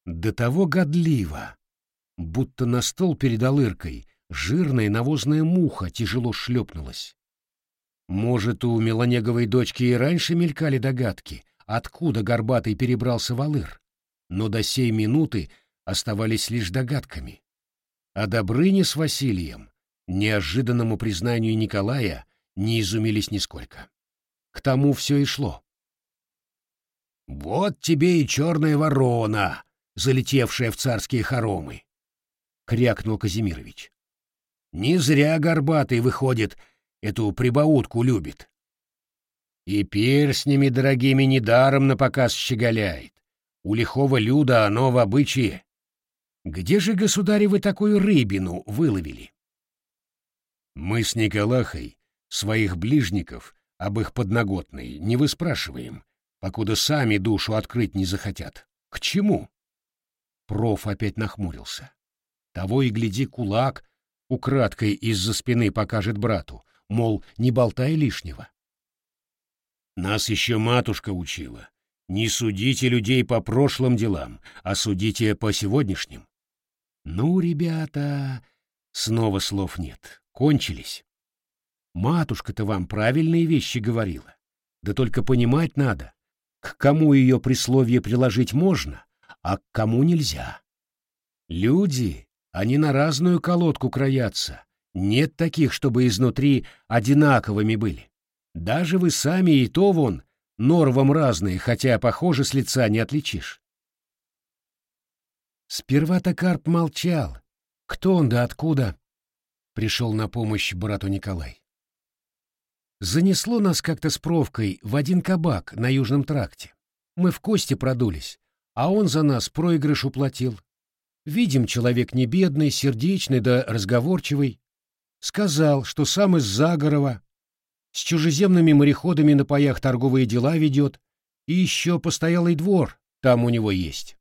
До того годливо, будто на стол перед алыркой жирная навозная муха тяжело шлепнулась. Может, у Меланеговой дочки и раньше мелькали догадки откуда Горбатый перебрался в Алыр, но до сей минуты оставались лишь догадками. А Добрыня с Василием, неожиданному признанию Николая, не изумились нисколько. К тому все и шло. «Вот тебе и черная ворона, залетевшая в царские хоромы!» — крякнул Казимирович. «Не зря Горбатый, выходит, эту прибаутку любит. И перстнями дорогими недаром на показ щеголяет. У лихого люда оно в обычае. Где же, государи, вы такую рыбину выловили? Мы с Николахой своих ближников об их подноготной не выспрашиваем, покуда сами душу открыть не захотят. К чему? Проф опять нахмурился. Того и гляди, кулак украдкой из-за спины покажет брату, мол, не болтай лишнего. Нас еще матушка учила. Не судите людей по прошлым делам, а судите по сегодняшним. Ну, ребята, снова слов нет. Кончились. Матушка-то вам правильные вещи говорила. Да только понимать надо, к кому ее присловие приложить можно, а к кому нельзя. Люди, они на разную колодку краятся. Нет таких, чтобы изнутри одинаковыми были. Даже вы сами и то вон, норвом разные, хотя, похоже, с лица не отличишь. Сперва-то Карп молчал. Кто он да откуда? Пришел на помощь брату Николай. Занесло нас как-то с Провкой в один кабак на Южном тракте. Мы в кости продулись, а он за нас проигрыш уплатил. Видим, человек не бедный, сердечный да разговорчивый. Сказал, что сам из Загорова, с чужеземными мореходами на паях торговые дела ведет, и еще постоялый двор там у него есть.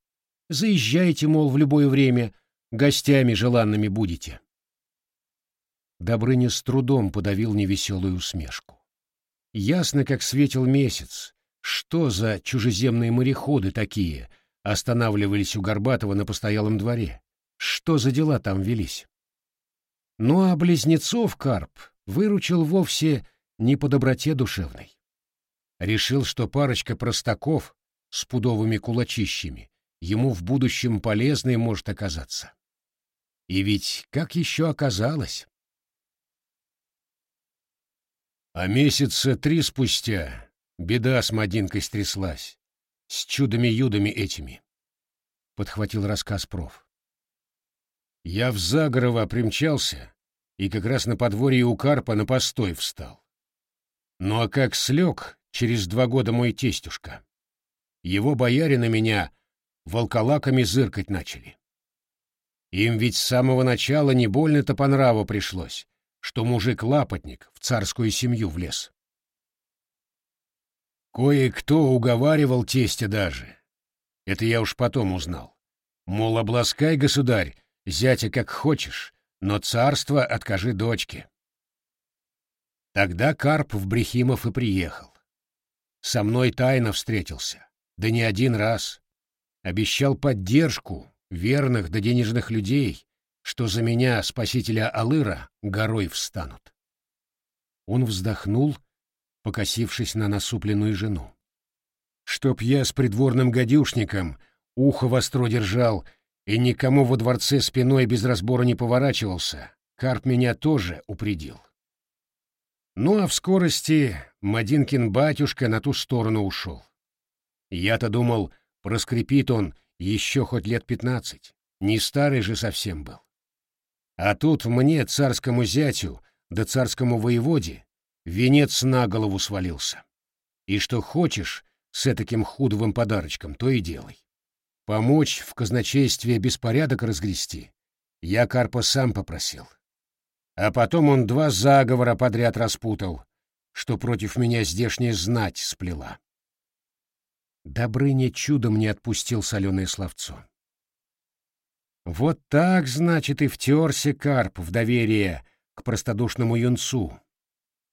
Заезжайте, мол, в любое время, гостями желанными будете. Добрыня с трудом подавил невеселую усмешку. Ясно, как светил месяц, что за чужеземные мореходы такие останавливались у Горбатова на постоялом дворе, что за дела там велись. Ну а близнецов Карп выручил вовсе не по доброте душевной. Решил, что парочка простаков с пудовыми кулачищами ему в будущем полезной может оказаться. И ведь как еще оказалось? А месяца три спустя беда с Мадинкой стряслась, с чудами-юдами этими, — подхватил рассказ проф. Я в Загорово примчался и как раз на подворье у Карпа на постой встал. Ну а как слег через два года мой тестюшка? Его бояре на меня волколаками зыркать начали. Им ведь с самого начала не больно-то по нраву пришлось, что мужик-лапотник в царскую семью влез. Кое-кто уговаривал тестя даже. Это я уж потом узнал. Мол, обласкай, государь, зятя как хочешь, но царство откажи дочке. Тогда Карп в Брехимов и приехал. Со мной тайно встретился, да не один раз. Обещал поддержку верных да денежных людей, что за меня, спасителя Алыра, горой встанут. Он вздохнул, покосившись на насупленную жену. Чтоб я с придворным гадюшником ухо востро держал и никому во дворце спиной без разбора не поворачивался, Карп меня тоже упредил. Ну а в скорости Мадинкин батюшка на ту сторону ушел. Я-то думал, проскрипит он еще хоть лет пятнадцать, не старый же совсем был. А тут мне, царскому зятю, да царскому воеводе, венец на голову свалился. И что хочешь с таким худовым подарочком, то и делай. Помочь в казначействе беспорядок разгрести я Карпа сам попросил. А потом он два заговора подряд распутал, что против меня здешняя знать сплела. Добрыня чудом не отпустил соленое словцо. Вот так, значит, и втерся Карп в доверие к простодушному юнцу,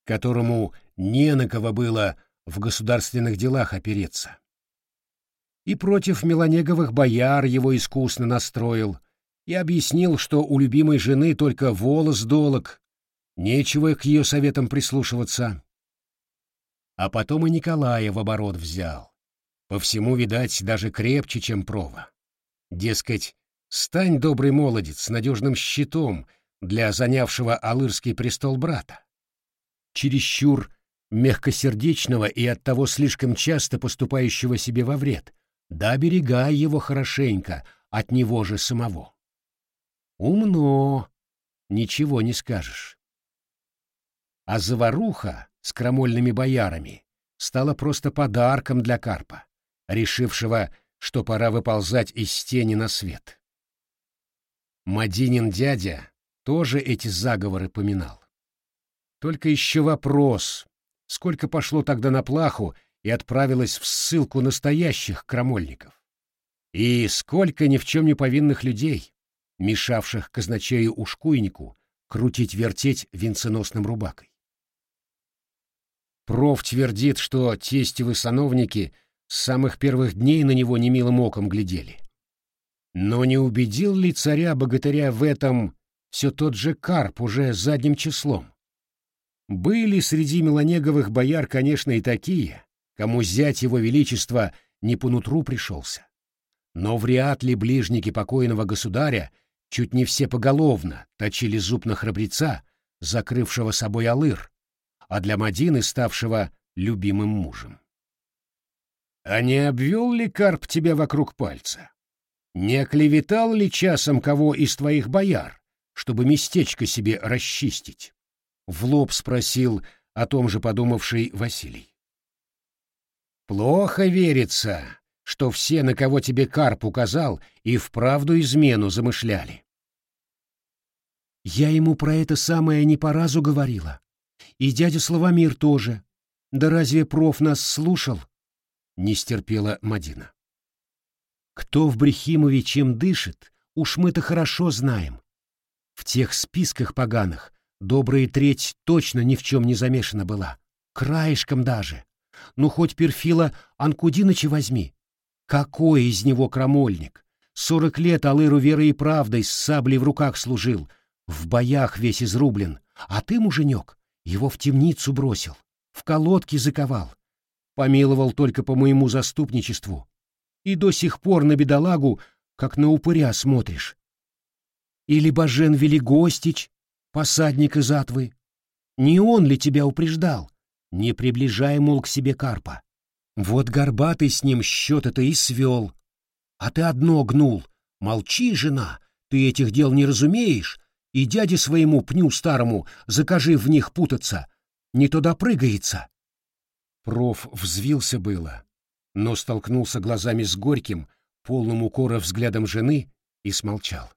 которому не на кого было в государственных делах опереться. И против меланеговых бояр его искусно настроил, и объяснил, что у любимой жены только волос долог, нечего к ее советам прислушиваться. А потом и Николая в оборот взял. По всему, видать, даже крепче, чем прова. Дескать, стань, добрый молодец, с надежным щитом для занявшего Алырский престол брата. Чересчур мягкосердечного и оттого слишком часто поступающего себе во вред, да берегай его хорошенько от него же самого. Умно, ничего не скажешь. А заваруха с крамольными боярами стала просто подарком для Карпа, решившего, что пора выползать из тени на свет. Мадинин дядя тоже эти заговоры поминал. Только еще вопрос, сколько пошло тогда на плаху и отправилось в ссылку настоящих крамольников. И сколько ни в чем не повинных людей, мешавших казначею-ушкуйнику крутить-вертеть венценосным рубакой. Проф твердит, что тестевы сановники с самых первых дней на него немилым оком глядели. Но не убедил ли царя-богатыря в этом все тот же Карп уже задним числом? Были среди Меланеговых бояр, конечно, и такие, кому зять его величества не по нутру пришелся. Но вряд ли ближники покойного государя чуть не все поголовно точили зуб на храбреца, закрывшего собой Алыр, а для Мадины ставшего любимым мужем. А не обвел ли Карп тебя вокруг пальца? Не оклеветал ли часом кого из твоих бояр, чтобы местечко себе расчистить? В лоб спросил о том же подумавший Василий. Плохо верится, что все, на кого тебе Карп указал, и вправду измену замышляли. Я ему про это самое не по разу говорила. И дядя Славомир тоже. Да разве проф нас слушал? Не стерпела Мадина. Кто в Брехимове чем дышит, уж мы-то хорошо знаем. В тех списках поганых добрая треть точно ни в чем не замешана была. Краешком даже. Ну, хоть Перфила Анкудиныча возьми. Какой из него крамольник? Сорок лет Алыру верой и правдой с саблей в руках служил. В боях весь изрублен. А ты, муженек, его в темницу бросил, в колодки заковал. Помиловал только по моему заступничеству. И до сих пор на бедолагу, как на упыря, смотришь. Или Бажен Велигостич, посадник из Атвы. Не он ли тебя упреждал? Не приближай, мол, к себе карпа. Вот горбатый с ним счет-то и свел. А ты одно гнул. Молчи, жена, ты этих дел не разумеешь, и дяде своему пню старому закажи в них путаться, не то допрыгается. Проф взвился было, но столкнулся глазами с горьким, полным укора взглядом жены и смолчал.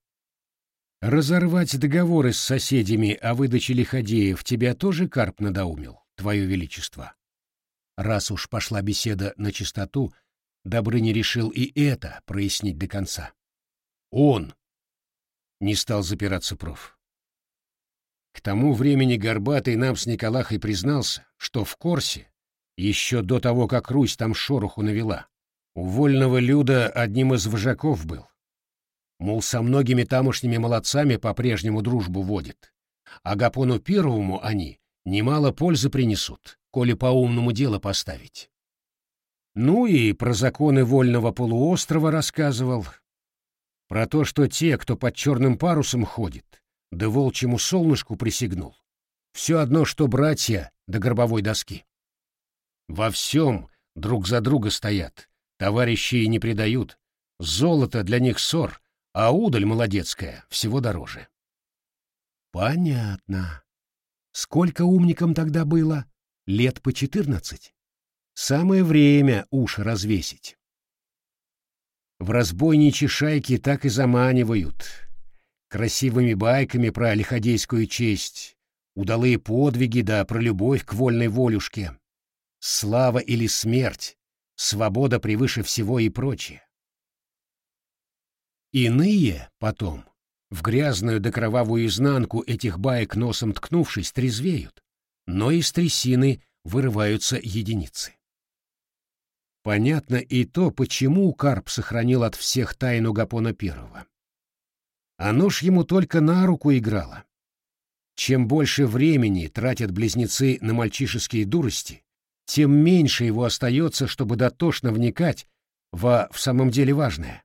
«Разорвать договоры с соседями о выдаче лиходеев тебя тоже Карп надоумил, твое величество?» Раз уж пошла беседа на чистоту, Добрыня решил и это прояснить до конца. «Он!» Не стал запираться проф. К тому времени Горбатый нам с Николахой признался, что в Корсе, еще до того, как Русь там шороху навела, у вольного люда одним из вожаков был. Мол, со многими тамошними молодцами по-прежнему дружбу водит, а Гапону Первому они немало пользы принесут, коли по-умному дело поставить. Ну и про законы вольного полуострова рассказывал, про то, что те, кто под черным парусом ходит, да волчьему солнышку присягнул, все одно, что братья до гробовой доски. Во всем друг за друга стоят, товарищи не предают, золото для них ссор, а удаль молодецкая всего дороже. Понятно. Сколько умникам тогда было? Лет по четырнадцать. Самое время уши развесить. В разбойничьи шайки так и заманивают. Красивыми байками про лиходейскую честь, удалые подвиги да про любовь к вольной волюшке. Слава или смерть, свобода превыше всего и прочее. Иные потом, в грязную да кровавую изнанку этих баек носом ткнувшись, трезвеют, но из трясины вырываются единицы. Понятно и то, почему Карп сохранил от всех тайну Гапона Первого. Оно ж ему только на руку играло. Чем больше времени тратят близнецы на мальчишеские дурости, тем меньше его остается, чтобы дотошно вникать во в самом деле важное.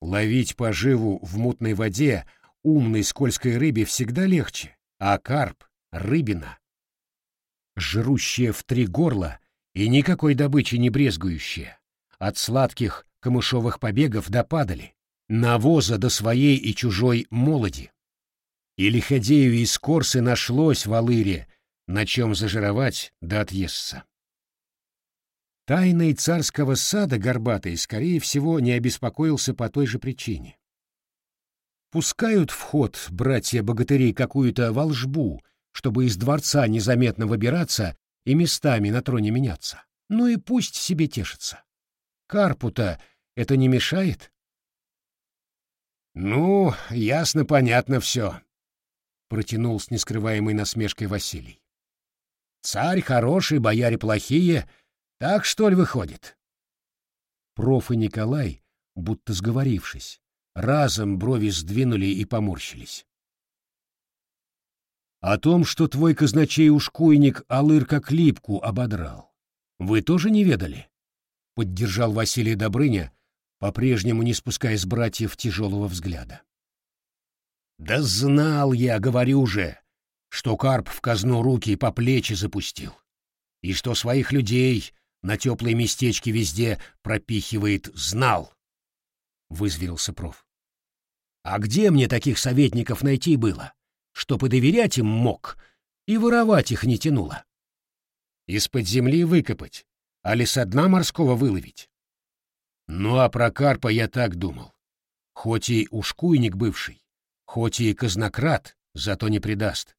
Ловить поживу в мутной воде умной скользкой рыбе всегда легче, а карп — рыбина. Жрущая в три горла и никакой добычи не брезгующая. От сладких камышовых побегов до падали, навоза до своей и чужой молоди. И лиходею из Корсы нашлось в Алыре, на чем зажировать да отъесться. Тайной царского сада Горбатый, скорее всего, не обеспокоился по той же причине. Пускают в ход братья-богатыри какую-то волжбу, чтобы из дворца незаметно выбираться и местами на троне меняться. Ну и пусть себе тешится. Карпу-то это не мешает? Ну, ясно-понятно все, — протянул с нескрываемой насмешкой Василий. Царь хороший, бояре плохие — так что ли выходит? Проф и Николай, будто сговорившись, разом брови сдвинули и поморщились. О том, что твой казначей-ушкуйник Алыр как липку ободрал, вы тоже не ведали? Поддержал Василий Добрыня, по-прежнему не спуская с братьев тяжелого взгляда. Да знал я, говорю же, что Карп в казну руки по плечи запустил, и что своих людей на теплые местечки везде пропихивает, знал, — вызверился проф. А где мне таких советников найти было, чтобы доверять им мог и воровать их не тянуло? Из-под земли выкопать, а ли со дна морского выловить? Ну а про карпа я так думал. Хоть и ушкуйник бывший, хоть и казнократ, зато не предаст.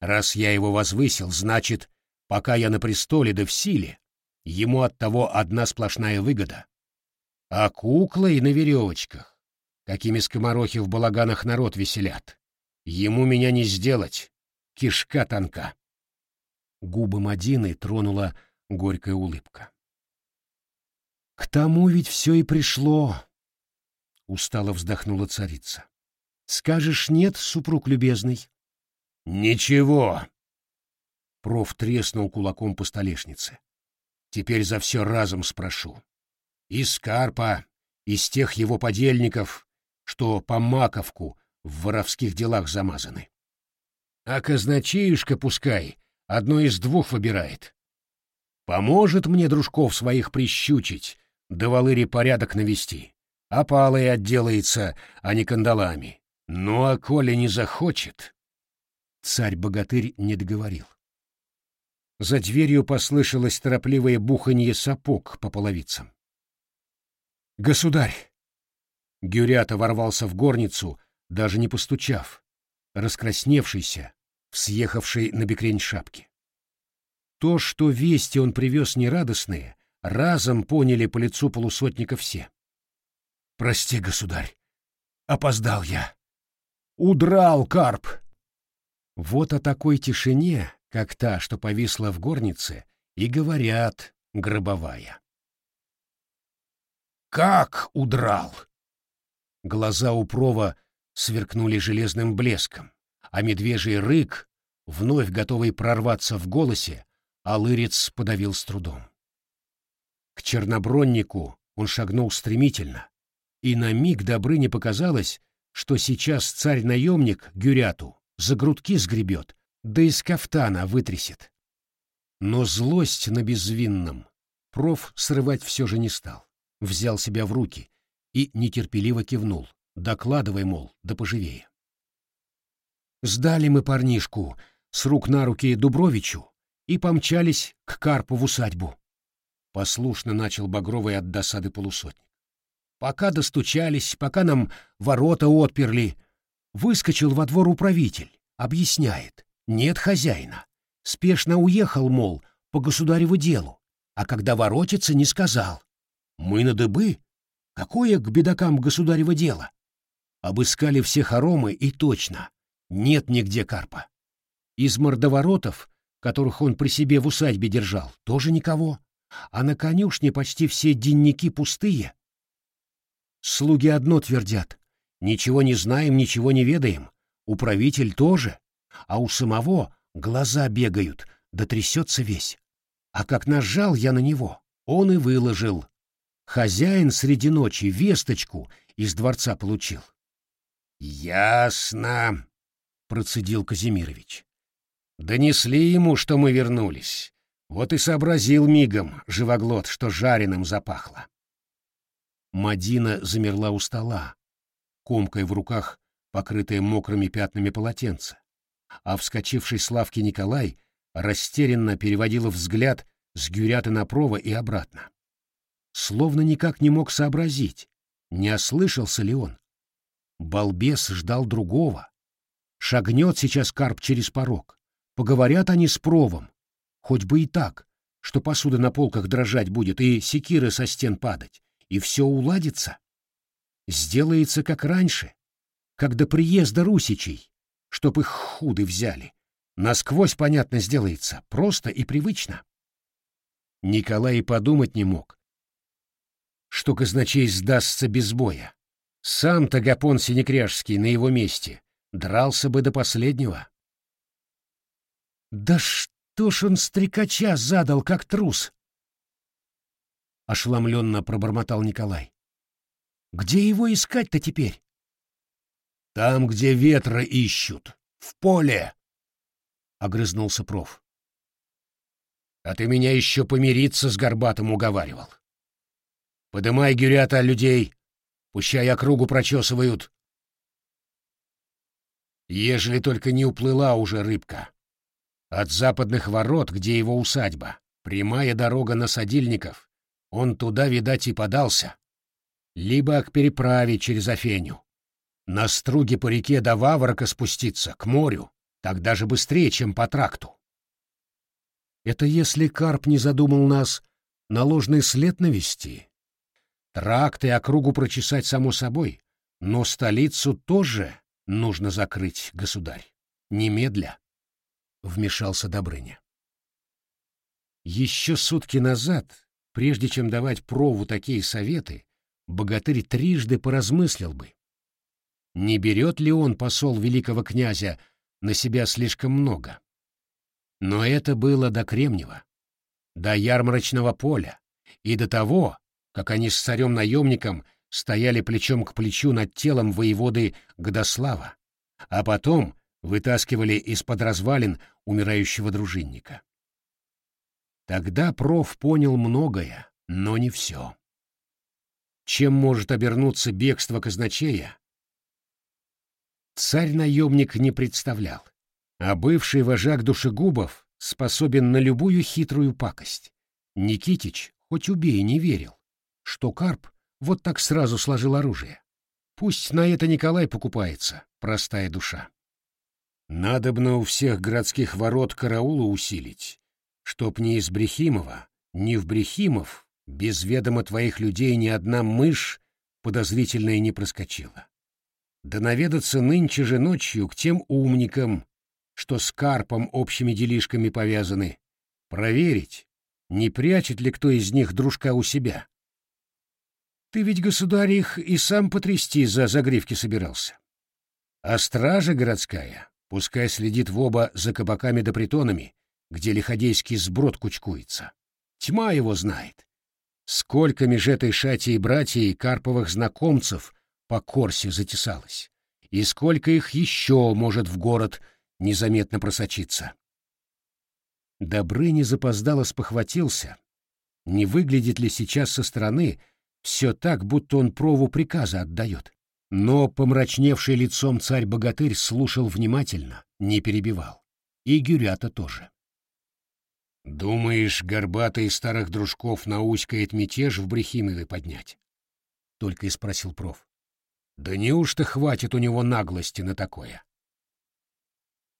Раз я его возвысил, значит, пока я на престоле да в силе, Ему от того одна сплошная выгода. А куклы и на веревочках, какими скоморохи в балаганах народ веселят. Ему меня не сделать, кишка тонка. Губы Мадины тронула горькая улыбка. «К тому ведь все и пришло», — устало вздохнула царица. «Скажешь нет, супруг любезный?» «Ничего», — проф треснул кулаком по столешнице. Теперь за все разом спрошу. Из Карпа, из тех его подельников, что по маковку в воровских делах замазаны. А казначеюшка пускай одно из двух выбирает. Поможет мне дружков своих прищучить, да в порядок навести. Опалой отделается, а не кандалами. Ну а коли не захочет... Царь-богатырь не договорил. За дверью послышалось торопливое буханье сапог по половицам. «Государь!» Гюрята ворвался в горницу, даже не постучав, раскрасневшийся, съехавший на бекрень шапки. То, что вести он привез нерадостные, разом поняли по лицу полусотника все. «Прости, государь, опоздал я. Удрал карп!» Вот о такой тишине как та, что повисла в горнице, и говорят, гробовая. «Как удрал!» Глаза у Прова сверкнули железным блеском, а медвежий рык, вновь готовый прорваться в голосе, Алырец подавил с трудом. К черноброннику он шагнул стремительно, и на миг Добрыне показалось, что сейчас царь-наемник Гюряту за грудки сгребет, да из кафтана вытрясет. Но злость на безвинном проф срывать все же не стал. Взял себя в руки и нетерпеливо кивнул, докладывай, мол, да поживее. Сдали мы парнишку с рук на руки Дубровичу и помчались к Карпу в усадьбу. Послушно начал Багровый от досады полусотник. Пока достучались, пока нам ворота отперли, выскочил во двор управитель, объясняет. Нет хозяина. Спешно уехал, мол, по государеву делу, а когда воротится, не сказал. Мы на дыбы? Какое к бедакам государево дело? Обыскали все хоромы и точно. Нет нигде карпа. Из мордоворотов, которых он при себе в усадьбе держал, тоже никого. А на конюшне почти все денники пустые. Слуги одно твердят. Ничего не знаем, ничего не ведаем. Управитель тоже а у самого глаза бегают, да трясется весь. А как нажал я на него, он и выложил. Хозяин среди ночи весточку из дворца получил. «Ясно», — процедил Казимирович. «Донесли ему, что мы вернулись. Вот и сообразил мигом живоглот, что жареным запахло». Мадина замерла у стола, комкой в руках, покрытая мокрыми пятнами полотенца, а вскочивший с лавки Николай растерянно переводила взгляд с Гюряты на Прова и обратно. Словно никак не мог сообразить, не ослышался ли он. Балбес ждал другого. Шагнет сейчас карп через порог. Поговорят они с Провом. Хоть бы и так, что посуда на полках дрожать будет и секиры со стен падать, и все уладится. Сделается как раньше, как до приезда русичей, чтоб их худы взяли. Насквозь понятно сделается, просто и привычно. Николай и подумать не мог, что казначей сдастся без боя. Сам-то Гапон Синекряжский на его месте дрался бы до последнего. «Да что ж он стрекача задал, как трус!» Ошеломленно пробормотал Николай. «Где его искать-то теперь?» «Там, где ветра ищут, в поле!» — огрызнулся проф. А ты меня еще помириться с Горбатым уговаривал. Подымай, Гюрята, людей, пущай округу прочесывают. Ежели только не уплыла уже рыбка. От западных ворот, где его усадьба, прямая дорога на Садильников, он туда, видать, и подался. Либо к переправе через Афеню. На струге по реке до Ваворока спуститься, к морю, так даже быстрее, чем по тракту. Это если Карп не задумал нас на ложный след навести. Тракты округу прочесать само собой, но столицу тоже нужно закрыть, государь. Немедля, — вмешался Добрыня. Еще сутки назад, прежде чем давать Прову такие советы, богатырь трижды поразмыслил бы. Не берет ли он, посол великого князя, на себя слишком много? Но это было до Кремнева, до ярмарочного поля и до того, как они с царем-наемником стояли плечом к плечу над телом воеводы Годослава, а потом вытаскивали из-под развалин умирающего дружинника. Тогда проф понял многое, но не все. Чем может обернуться бегство казначея? Царь-наемник не представлял а бывший вожак душегубов способен на любую хитрую пакость. Никитич, хоть убей, не верил, что Карп вот так сразу сложил оружие. Пусть на это Николай покупается, простая душа. Надобно у всех городских ворот караула усилить, чтоб ни из Брехимова, ни в Брехимов без ведома твоих людей ни одна мышь подозрительная не проскочила. Да наведаться нынче же ночью к тем умникам, что с Карпом общими делишками повязаны, проверить, не прячет ли кто из них дружка у себя. Ты ведь, государь, их и сам потрясти за загривки собирался. А стража городская, пускай следит в оба за кабаками да притонами, где лиходейский сброд кучкуется. Тьма его знает. Сколько меж этой шати и братьей Карповых знакомцев по Корсе затесалось, и сколько их еще может в город незаметно просочиться. Добрыня запоздало спохватился, не выглядит ли сейчас со стороны все так, будто он прову приказа отдает. Но помрачневший лицом царь-богатырь слушал внимательно, не перебивал. И Гюрята тоже. «Думаешь, горбатый старых дружков науськает мятеж в Брехимове поднять?» — только и спросил проф. «Да неужто хватит у него наглости на такое?»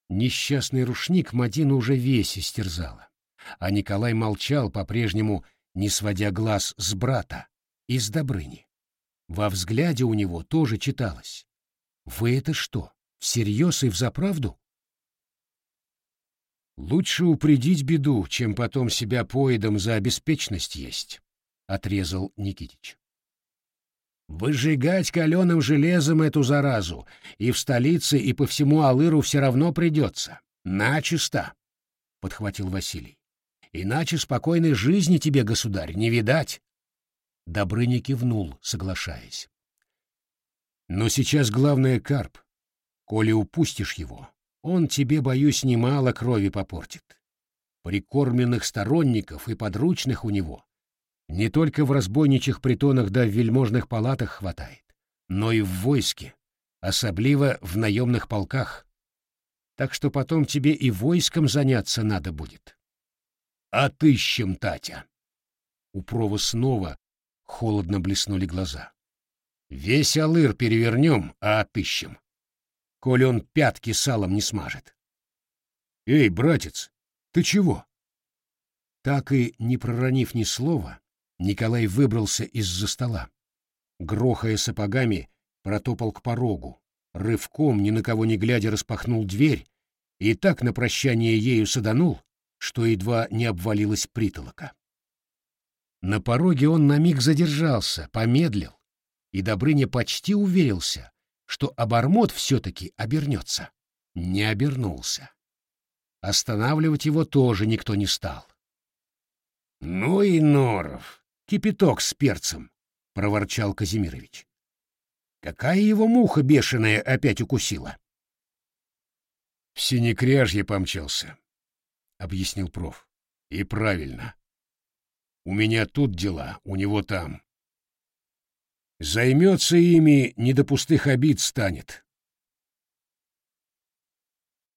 Несчастный рушник Мадина уже весь истерзала, а Николай молчал, по-прежнему не сводя глаз с брата и с Добрыни. Во взгляде у него тоже читалось. «Вы это что, всерьез и взаправду?» «Лучше упредить беду, чем потом себя поедом за беспечность есть», — отрезал Никитич. Выжигать каленым железом эту заразу и в столице, и по всему Алыру все равно придется. Начисто, — подхватил Василий. Иначе спокойной жизни тебе, государь, не видать. Добрыня кивнул, соглашаясь. Но сейчас главное карп. Коли упустишь его, он тебе, боюсь, немало крови попортит. Прикормленных сторонников и подручных у него не только в разбойничьих притонах да в вельможных палатах хватает, но и в войске, особливо в наемных полках. Так что потом тебе и войском заняться надо будет. Отыщем, Татя. У Прова снова холодно блеснули глаза. Весь алыр перевернем, а отыщем. Коли он пятки салом не смажет. Эй, братец, ты чего? Так и не проронив ни слова, Николай выбрался из-за стола. Грохая сапогами, протопал к порогу, рывком, ни на кого не глядя, распахнул дверь и так на прощание ею саданул, что едва не обвалилась притолока. На пороге он на миг задержался, помедлил, и Добрыня почти уверился, что обормот все-таки обернется. Не обернулся. Останавливать его тоже никто не стал. — Ну и норов! Кипяток с перцем! — проворчал Казимирович. — Какая его муха бешеная опять укусила? — В синекряжье помчался, — объяснил проф. — И правильно. У меня тут дела, у него там. Займется ими, не до пустых обид станет.